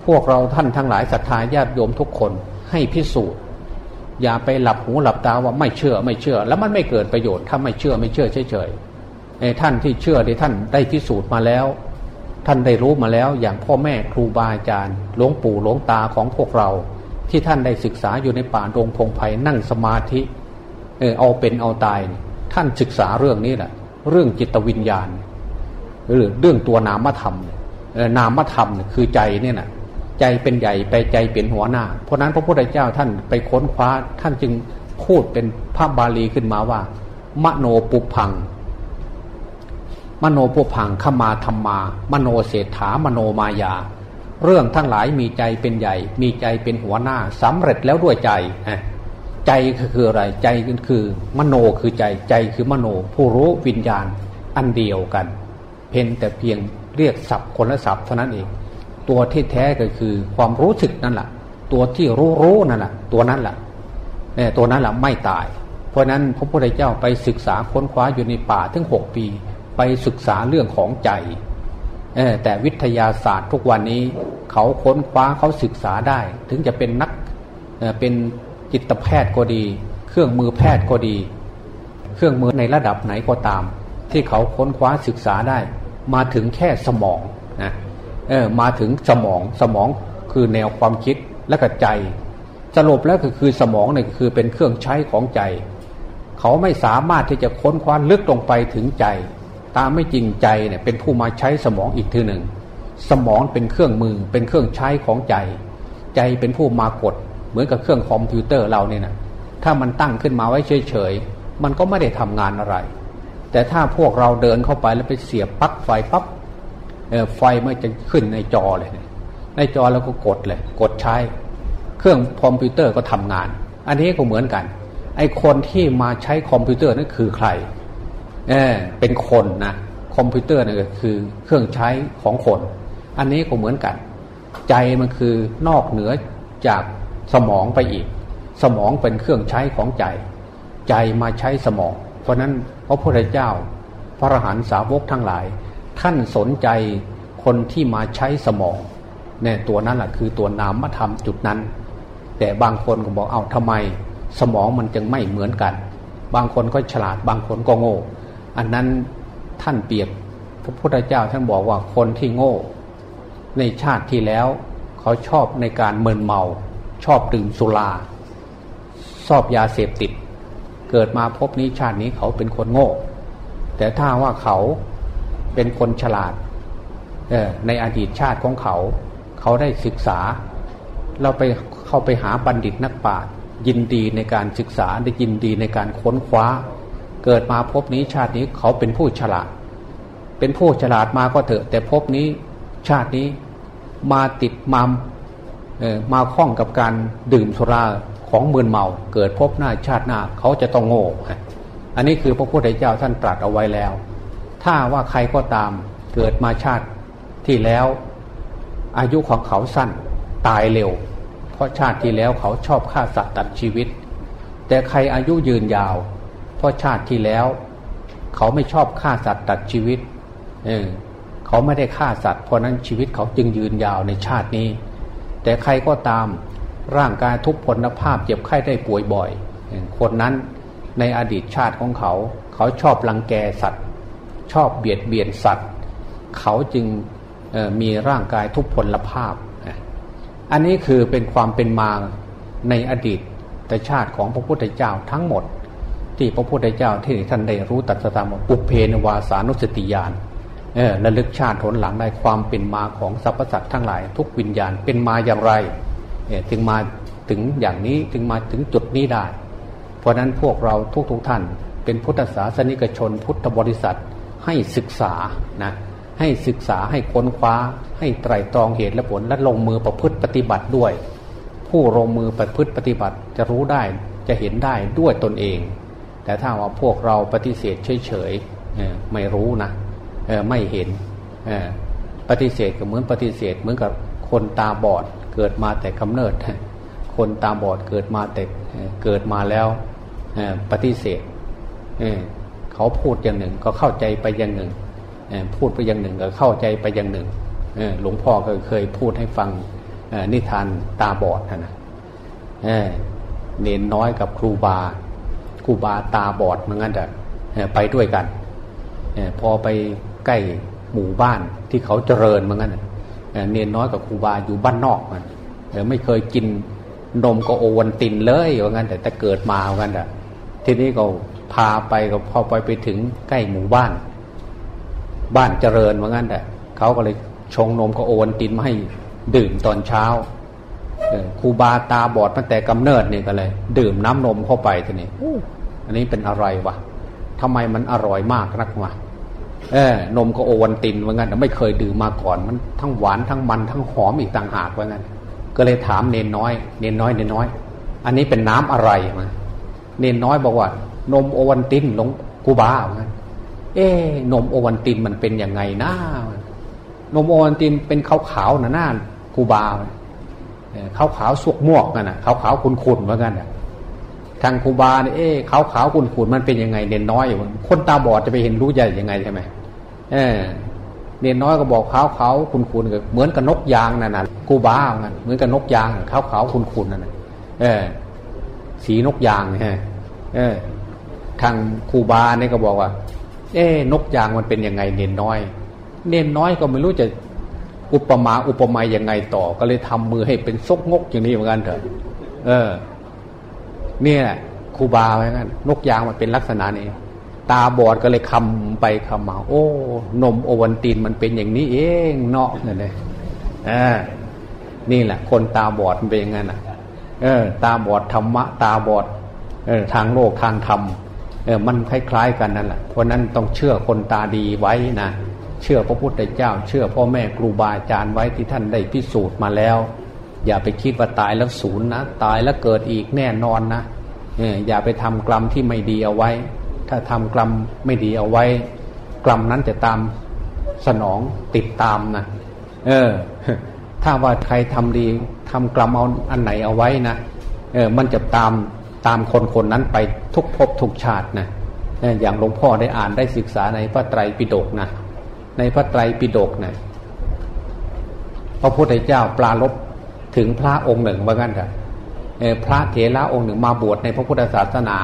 พวกเราท่านทั้งหลายศรัทธาญาติโยมทุกคนให้พิสูจน์ อย่าไปหลับหูหลับตาว่าไม่เชื่อไม่เชื่อ แล้วมันไม่เกิดประโยชน์ถ้าไม่เชื่อไม่เชื่อเฉยๆท่านที่เชื่อที่ท่านได้พิสูจน์มาแล้วท่านได้รู้มาแล้วอย่างพ่อแม่ครูบาอาจารย์หลวงปู่หลวงตาของพวกเรา ที่ท่านได้ศึกษาอยู่ในป่าดงพงไพ่นั่งสมาธิเออเอาเป็นเอาตาย ท่านศึกษาเรื่องนี้แหละเรื่องจิตวิญญาณ หรือเรื่องตัวนามธรรมนามธรรมคือใจเนี่ยนะใจเป็นใหญ่ไปใจเป็นหัวหน้า เพราะนั้นพระพุทธเจ้าท่านไปค้นคว้าท่านจึงพูดเป็นพระบาลีขึ้นมาว่า มโนปุพัง มโนปุพังขมาธรรมา มโนเศรษฐามโนมายา เรื่องทั้งหลายมีใจเป็นใหญ่ มีใจเป็นหัวหน้าสำเร็จแล้วด้วยใจใจคืออะไรใจคือ มโนคือใจใจคือมโน ผู้รู้วิญญาณอันเดียวกัน เพียงแต่เพียงเรียกศัพท์คนละศัพท์เท่านั้นเอง ตัวที่แท้ก็คือความรู้สึกนั่นแหละตัวที่รู้รู้นั่นแหละตัวนั้นแหละเนี่ยตัวนั้นแหละไม่ตาย เพราะนั้นพระพุทธเจ้าไปศึกษาค้นคว้าอยู่ในป่าถึงหกปี ไปศึกษาเรื่องของใจ แต่วิทยาศาสตร์ทุกวันนี้เขาค้นคว้าเขาศึกษาได้ ถึงจะเป็นนักเป็นจิตแพทย์ก็ดี เครื่องมือแพทย์ก็ดี เครื่องมือในระดับไหนก็ตาม ที่เขาค้นคว้าศึกษาได้ มาถึงแค่สมองนะเออมาถึงสมองสมองคือแนวความคิดและก็ใจสรุปแล้วก็คือสมองเนี่ยคือเป็นเครื่องใช้ของใจ เขาไม่สามารถที่จะค้นคว้าลึกลงไปถึงใจ ตามไม่จริงใจเนี่ยเป็นผู้มาใช้สมองอีกทีหนึ่ง สมองเป็นเครื่องมือเป็นเครื่องใช้ของใจ ใจเป็นผู้มากด เหมือนกับเครื่องคอมพิวเตอร์เราเนี่ยนะถ้ามันตั้งขึ้นมาไว้เฉยๆมันก็ไม่ได้ทำงานอะไร แต่ถ้าพวกเราเดินเข้าไปแล้วไปเสียบปลั๊กไฟปับ๊บไฟมันจะขึ้นในจอเลยในจอแล้วก็กดเลย กดใช้ เครื่องคอมพิวเตอร์ก็ทำงาน อันนี้ก็เหมือนกัน ไอคนที่มาใช้คอมพิวเตอร์นั่นคือใคร เออเป็นคนนะคอมพิวเตอร์นี่คือเครื่องใช้ของคน อันนี้ก็เหมือนกัน ใจมันคือนอกเหนือจากสมองไปอีก สมองเป็นเครื่องใช้ของใจ ใจมาใช้สมอง เพราะนั้นพระพุทธเจ้า พระอรหันตสาวกทั้งหลาย ท่านสนใจคนที่มาใช้สมองเนี่ยตัวนั้นแหละคือตัวนามธรรมจุดนั้น แต่บางคนก็บอกเอาทำไม สมองมันจึงไม่เหมือนกัน บางคนก็ฉลาดบางคนก็โง่ อันนั้นท่านเปรียบพระพุทธเจ้าท่านบอกว่าคนที่โง่ ในชาติที่แล้ว เขาชอบในการเมินเมา ชอบดื่มสุราชอบยาเสพติด เกิดมาพบนี้ชาตินี้เขาเป็นคนโง่ แต่ถ้าว่าเขาเป็นคนฉลาดในอดีตชาติของเขา เขาได้ศึกษา เราไปเข้าไปหาบัณฑิตนักปราชญ์ยินดีในการศึกษาได้ยินดีในการค้นคว้า เกิดมาพบนี้ชาตินี้เขาเป็นผู้ฉลาด เป็นผู้ฉลาดมาก็เถอะ แต่พบนี้ชาตินี้มาติดมาเออมาคล้องกับการดื่มสุราของมืนเมา เกิดพบหน้าชาติหน้าเขาจะต้องโง่อันนี้คือพระพุทธเจ้าท่านตรัสเอาไว้แล้ว ถ้าว่าใครก็ตามเกิดมาชาติที่แล้ว อายุของเขาสั้นตายเร็ว เพราะชาติที่แล้วเขาชอบฆ่าสัตว์ตัดชีวิต แต่ใครอายุยืนยาว เพราะชาติที่แล้ว เขาไม่ชอบฆ่าสัตว์ตัดชีวิต เออเขาไม่ได้ฆ่าสัตว์เพราะนั้นชีวิตเขาจึงยืนยาวในชาตินี้ แต่ใครก็ตามร่างกายทุกพลภาพเจ็บไข้ได้ป่วยบ่อย คนนั้นในอดีตชาติของเขา เขาชอบรังแกสัตว์ ชอบเบียดเบียนสัตว์ เขาจึงมีร่างกายทุกพลภาพ อันนี้คือเป็นความเป็นมาในอดีตแต่ชาติของพระพุทธเจ้าทั้งหมด ที่พระพุทธเจ้าที่ท่านได้รู้ตัดสตามปุเพนวาสานุสติญาณระลึกชาติผลหลังได้ความเป็นมาของสรรพสัตว์ทั้งหลาย ทุกวิญญาณเป็นมาอย่างไรถึงมาถึงอย่างนี้ถึงมาถึงจุดนี้ได้ เพราะนั้นพวกเราทุกๆทท่าน เป็นพุทธศาสนิกชน พุทธบริษัทให้ศึกษานะให้ศึกษาให้ค้นคว้า ให้ไตรตรองเหตุและผลและลงมือประพฤติปฏิบัติด้วย ผู้ลงมือประพฤติปฏิบัติจะรู้ได้จะเห็นได้ด้วยตนเอง แต่ถ้าว่าพวกเราปฏิเสธเฉยๆไม่รู้นะไม่เห็นปฏิเสธก็เหมือนปฏิเสธเหมือนกับคนตาบอดเกิดมาแต่กำเนิด คนตาบอดเกิดมาแต่เกิดมาแล้วปฏิเสธเขาพูดอย่างหนึ่งก็เข้าใจไปอย่างหนึ่งพูดไปอย่างหนึ่งก็เข้าใจไปอย่างหนึ่งหลวงพ่อก็เคยพูดให้ฟังนิทานตาบอดนะเนนน้อยกับครูบา ครูบาตาบอดเหมือนกันแต่ไปด้วยกันพอไปใกล้หมู่บ้านที่เขาเจริญเหมือนกันเนนน้อยกับครูบาอยู่บ้านนอกมันไม่เคยกินนมก็โอวันตินเลยว่างั้นแต่แต่เกิดมาว่างั้นแต่ทีนี้ก็พาไปก็พอไปไปถึงใกล้หมู่บ้าน บ้านเจริญว่างั้นแต่เขาก็เลยชงนมก็โอวันตินมาให้ดื่มตอนเช้า ครูบาตาบอดตั้งแต่กำเนิดนี่ก็เลย ดื่มน้ำนมเข้าไปทีนี้อันนี้เป็นอะไรวะทำไมมันอร่อยมากนักวะเออนมก็โอวันตินว่างั้นไม่เคยดื่มมาก่อน มันทั้งหวานทั้งมันทั้งหอมอีกต่างหากว่างั้น ก็เลยถามเนนน้อย เนนน้อยเนนน้อย อันนี้เป็นน้ำอะไรมาเนนน้อยบอกว่า นมโอวันตินหลงกูบาว่างั้น เอ๊นมโอวันตินมันเป็นยังไงนะนมโอวันตินเป็นขาวๆนะหน้ากูบา ขาวขาวสวกม่วกกันนะขาวขาวขุนขุนเหมือนกันทางคูบาเนี่ยเอ๊ขาวขาวขุนขุนมันเป็นยังไงเด่นน้อยอยู่คนตาบอดจะไปเห็นรู้ใหญ่ยังไงใช่ไหมเออเด่นน้อยก็บอกขาวขาวขุนขุนเหมือนกับนกยางนั่นน่ะคูบาเหมือนเหมือนกับนกยางขาวขาวขุนขุนนั่นเออ สีนกยางฮะเออ ทางคูบาเนี่ยก็บอกว่า เอ๊นกยางมันเป็นยังไงเด่นน้อยเด่นน้อยก็ไม่รู้จะ อุปมาอุปไมยยังไงต่อ ก็เลยทำมือให้เป็นซกงกอย่างนี้เหมือนกันเถอะ เออ เนี่ยครูบาไว้งั้นนกยางมันเป็นลักษณะนี้ตาบอดก็เลยคำไปคำมา โอ้ นมโอวันตินมันเป็นอย่างนี้เองเนาะเนี่ยเลยอ่านี่แหละ คนตาบอดมันเป็นอย่างนั้นอะ เออ ตาบอดธรรมะ ตาบอด เออ ทางโลกทางธรรมเออ มันคล้ายๆกันนั่นแหละเพราะนั้นต้องเชื่อคนตาดีไว้นะ เชื่อพระพุทธเจ้า เชื่อพ่อแม่ครูบาอาจารย์ไว้ที่ท่านได้พิสูจน์มาแล้ว อย่าไปคิดว่าตายแล้วศูนย์นะตายแล้วเกิดอีกแน่นอนนะอย่าไปทำกรรมที่ไม่ดีเอาไว้ ถ้าทำกรรมไม่ดีเอาไว้ กรรมนั้นจะตามสนองติดตามนะเออ ถ้าว่าใครทำดีทำกรรมเอาอันไหนเอาไว้นะเออ มันจะตามตามคนคนนั้นไปทุกภพทุกชาตินะอย่างหลวงพ่อได้อ่านได้ศึกษาในพระไตรปิฎกนะ ในพระไตรปิฎกเนี่ยพระพุทธเจ้าปลารบถึงพระองค์หนึ่งว่างั้นเถอะพระเถระองค์หนึ่งมาบวชในพระพุทธศาสนา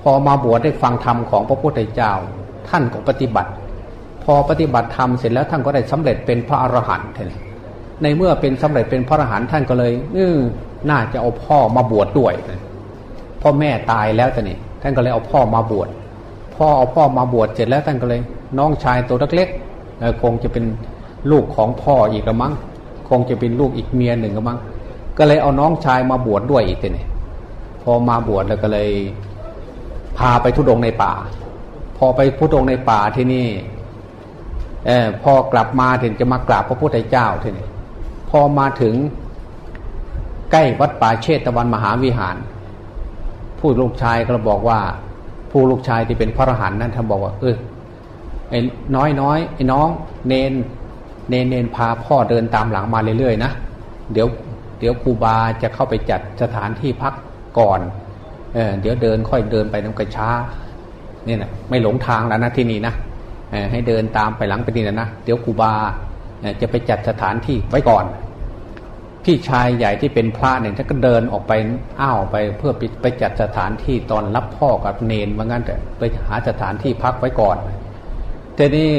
พอมาบวชได้ฟังธรรมของพระพุทธเจ้า ท่านก็ปฏิบัติ พอปฏิบัติธรรมเสร็จแล้วท่านก็ได้สำเร็จเป็นพระอรหันต์ในเมื่อเป็นสำเร็จเป็นพระอรหันต์ท่านก็เลยเออน่าจะเอาพ่อมาบวชดด้วยพ่อแม่ตายแล้วแต่นี่ท่านก็เลยเอาพ่อมาบวชพ่อเอาพ่อมาบวชเสร็จแล้วท่านก็เลย น้องชายตัวเล็กๆคงจะเป็นลูกของพ่ออีกละมั้งคงจะเป็นลูกอีกเมียหนึ่งละมั้งก็เลยเอาน้องชายมาบวชดด้วยอีกทีนี่พอมาบวชแล้วก็เลย พาไปทุดงในป่า พอไปพุดงในป่าที่นี่เออพอกลับมาถึงจะมากราบพระพุทธเจ้าที่นี่พอมาถึงใกล้วัดป่าเชตตะวันมหาวิหาร ผู้ลูกชายก็บอกว่า ผู้ลูกชายที่เป็นพระอรหันต์นั้นท่านบอกว่า เออ ไอ้น้อยน้อยไอ้น้องเนนเนนเนนพาพ่อเดินตามหลังมาเรื่อยๆนะเดี๋ยวเดี๋ยวครูบาจะเข้าไปจัดสถานที่พักก่อนเออเดี๋ยวเดินค่อยเดินไปน้ำกระช้าเนี่ยนะไม่หลงทางแล้วนะที่นี่นะให้เดินตามไปหลังไปนี่นะนะเดี๋ยวครูบาจะไปจัดสถานที่ไว้ก่อน พี่ชายใหญ่ที่เป็นพระเนี่ยท่านก็เดินออกไปอ้าวไปเพื่อไปจัดสถานที่ตอนรับพ่อกับเนนว่างั้นแต่ไปหาสถานที่พักไว้ก่อน แต่นี่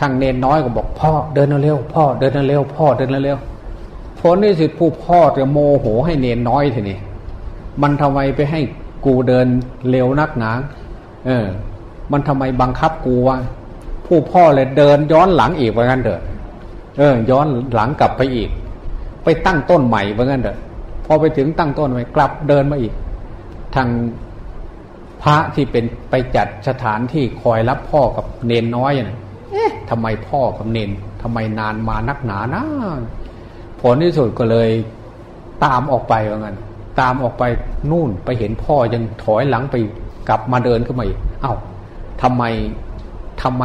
ทางเนนน้อยก็บอกพ่อเดินเร็วพ่อเดินเร็วพ่อเดินเร็วผลที่สุดผู้พ่อจะโมโหให้เนนน้อยทีนี้มันทำไมไปให้กูเดินเร็วนักหนา เออ มันทำไมบังคับกูวะผู้พ่อเลยเดินย้อนหลังอีกว่างั้นเถอะ เออ ย้อนหลังกลับไปอีก ไปตั้งต้นใหม่ว่างั้นเถอะ พอไปถึงตั้งต้นใหม่กลับเดินมาอีก ทาง พระที่เป็นไปจัดสถานที่คอยรับพ่อกับเนนน้อยนะเอ๊ะทำไมพ่อกับเนนทำไมนานมานักหนานะผลที่สุดก็เลยตามออกไปว่างั้นตามออกไปนู่นไปเห็นพ่อยังถอยหลังไปกลับมาเดินขึ้นมาอีกเอา้าทำไมทำไม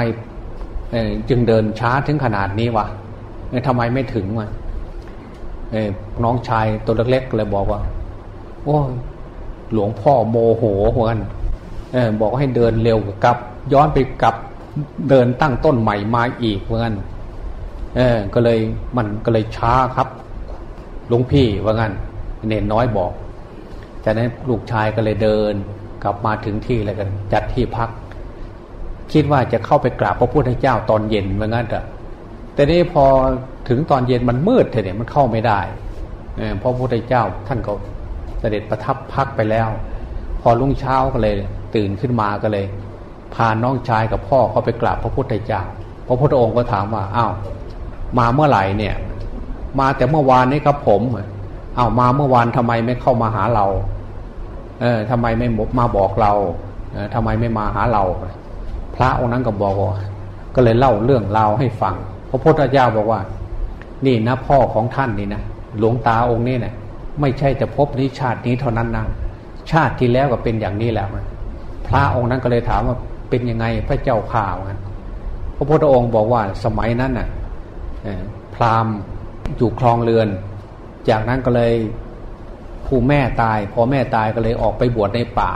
จึงเดินช้าถึงขนาดนี้วะทำไมไม่ถึงวะน้องชายตัวเล็กๆเลยบอกว่า โอ้หลวงพ่อโมโหเหมือน บอกให้เดินเร็วกลับ ย้อนไปกลับเดินตั้งต้นใหม่มาอีกเหมือนเออ ก็เลยมันก็เลยช้าครับหลวงพี่ว่างั้นเนนน้อยบอกจากนั้นลูกชายก็เลยเดิน กลับมาถึงที่แล้วกันจัดที่พัก คิดว่าจะเข้าไปกราบพระพุทธเจ้าตอนเย็นเหมือนกันแต่แต่นี้พอถึงตอนเย็นมันมืดเถอะเนี่ยมันเข้าไม่ได้เพราะพระพุทธเจ้าท่านก็เสด็จประทับพักไปแล้ว พอรุ่งเช้าก็เลย ตื่นขึ้นมาก็เลย พาน้องชายกับพ่อเขาไปกราบพระพุทธเจ้า พระพุทธองค์ก็ถามว่าอ้าวมาเมื่อไหร่เนี่ย มาแต่เมื่อวานนี้ครับผมเอามาเมื่อวานทำไมไม่เข้ามาหาเรา เออทำไมไม่มาบอกเรา เออทำไมไม่มาหาเรา พระองค์นั้นก็บอกว่าก็เลยเล่าเรื่องราวให้ฟัง พระพุทธเจ้าบอกว่า นี่นะพ่อของท่านนี่นะหลวงตาองค์นี้เนะี่ยไม่ใช่จะพบนิชาตินี้เท่านั้นนะชาติที่แล้วก็เป็นอย่างนี้แหล้ว พระองค์นั้นก็เลยถามว่าเป็นยังไงพระเจ้าข่าวกันพระพุทธองค์บอกว่าสมัยนั้นน่ะพราหมณ์อยู่คลองเรือน จากนั้นก็เลยผู้แม่ตาย พอแม่ตายก็เลยออกไปบวชในป่า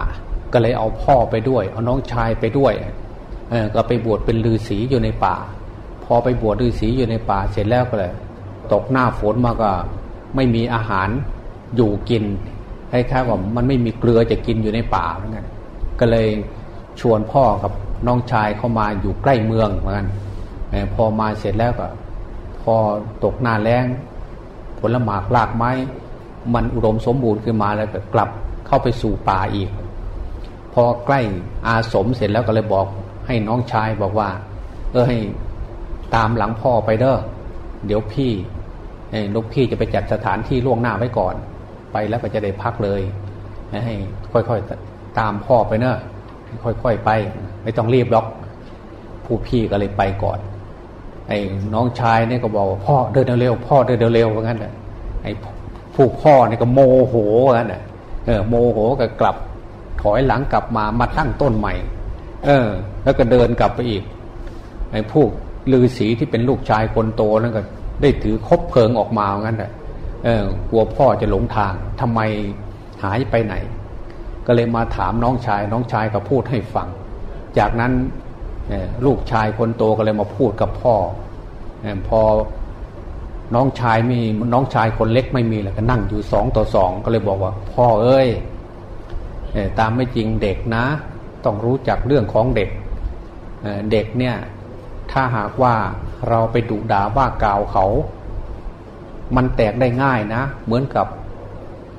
ก็เลยเอาพ่อไปด้วย เอาน้องชายไปด้วยก็ไปบวชเป็นฤาษีอยู่ในป่า พอไปบวชฤาษีอยู่ในป่าเสร็จแล้วก็เลย ตกหน้าฝนมาก็ไม่มีอาหารอยู่กินคล้ายๆว่ามันไม่มีเกลือจะกินอยู่ในป่าเหมือนกัน ก็เลยชวนพ่อกับน้องชายเข้ามาอยู่ใกล้เมืองเหมือนกันพอมาเสร็จแล้วก็พอตกหน้าแล้ง ผลหมากลากไม้ มันอุดมสมบูรณ์ขึ้นมาแล้วก็กลับเข้าไปสู่ป่าอีก พอใกล้อาสมเสร็จแล้วก็เลยบอกให้น้องชายบอกว่า เออให้ตามหลังพ่อไปเด้อเดี๋ยวพี่ลูกพี่จะไปจัดสถานที่ล่วงหน้าไว้ก่อน ไปแล้วก็จะได้พักเลยให้ค่อยๆ ตามพ่อไปเนอะค่อยๆไป ไม่ต้องรีบล็อก ผู้พี่ก็เลยไปก่อน ไอ้น้องชายเนี่ยก็บอกพ่อเดินเร็วพ่อเดินเร็วว่างั้นแหละไอ้ผู้พ่อเนี่ยก็โมโหว่างั้นแหละเออโมโหก็กลับ ถอยหลังกลับมามาตั้งต้นใหม่ เออ แล้วก็เดินกลับไปอีกไอ้พวกลือสีที่เป็นลูกชายคนโตนั่นก็ ได้ถือคบเพลิงออกมาว่างั้นแหละเออกลัวพ่อจะหลงทางทำไมหายไปไหน ก็เลยมาถามน้องชาย น้องชายก็พูดให้ฟัง จากนั้นลูกชายคนโตก็เลยมาพูดกับพ่อพอน้องชายมีน้องชายคนเล็กไม่มีแล้วก็นั่งอยู่สองต่อสองก็เลยบอกว่า พ่อเอ้ยตามไม่จริงเด็กนะ ต้องรู้จักเรื่องของเด็กเด็กเนี่ยถ้าหากว่าเราไปดุด่าว่ากล่าวเขา มันแตกได้ง่ายนะ เหมือนกับ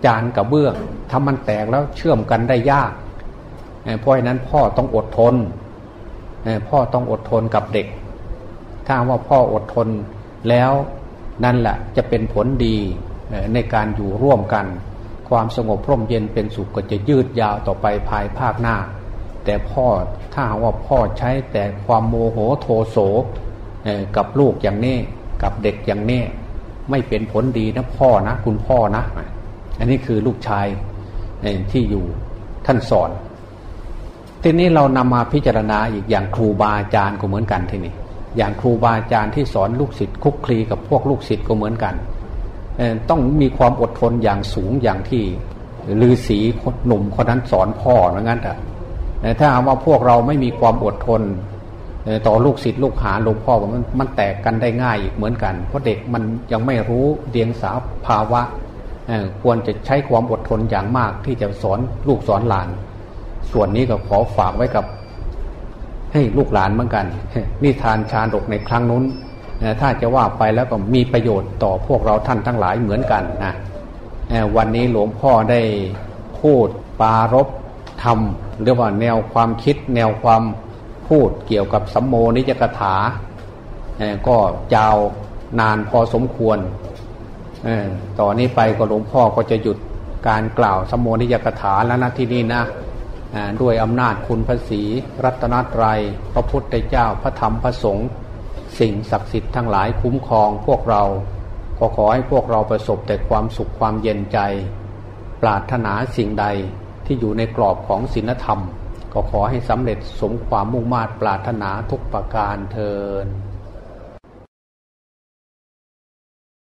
จานกับเบื้องถ้ามันแตกแล้วเชื่อมกันได้ยากเพราะฉะนั้นพ่อต้องอดทนพ่อต้องอดทนกับเด็ก ถ้าว่าพ่ออดทนแล้วนั่นแหละจะเป็นผลดีในการอยู่ร่วมกัน ความสงบร่มเย็นเป็นสุขก็จะยืดยาวต่อไปภายภาคหน้า แต่พ่อถ้าว่าพ่อใช้แต่ความโมโหโทโสกับลูกอย่างนี้กับเด็กอย่างนี้ไม่เป็นผลดีนะพ่อนะ คุณพ่อนะ อันนี้คือลูกชายที่อยู่ท่านสอน ทีนี้เรานำมาพิจารณาอีกอย่างครูบาอาจารย์ก็เหมือนกันทีนี้อย่างครูบาอาจารย์ที่สอนลูกศิษย์คุกคลีกับพวกลูกศิษย์ก็เหมือนกันต้องมีความอดทนอย่างสูงอย่างที่ฤาษีหนุ่มคนนั้นสอนพ่อเหมือนกันแต่ถ้าว่าพวกเราไม่มีความอดทนต่อลูกศิษย์ลูกหาหลวงพ่อมันมันแตกกันได้ง่ายอีกเหมือนกัน เพราะเด็กมันยังไม่รู้เดียงสาภาวะ ควรจะใช้ความอดทนอย่างมากที่จะสอนลูกสอนหลาน ส่วนนี้ก็ขอฝากไว้กับ ให้ลูกหลานเหมือนกันนิทานชาดกในครั้งนู้นถ้าจะว่าไปแล้วก็มีประโยชน์ต่อพวกเราท่านทั้งหลายเหมือนกันนะวันนี้หลวงพ่อได้พูดปารบธรรมเรียกว่าแนวความคิด แนวความพูดเกี่ยวกับสัมโมนิจกถา ก็ยาวนานพอสมควร ต่อนนี้ไปก็หลวงพ่อก็จะหยุดการกล่าวสมโมนิจกถาแล้วนะที่นี่นะด้วยอำนาจคุณพระศีรัตนตรยัย พระพุทธเจ้าพระธรรมพระสงฆ์สิ่งศักดิ์สิทธิ์ทั้งหลายคุ้มครองพวกเราขอขอให้พวกเราประสบแต่ความสุขความเย็นใจ ปรารถนาสิ่งใดที่อยู่ในกรอบของศีลธรรม ก็ขอให้สำเร็จสมความมุ่งมา่ปรารถนาทุกประการเทิน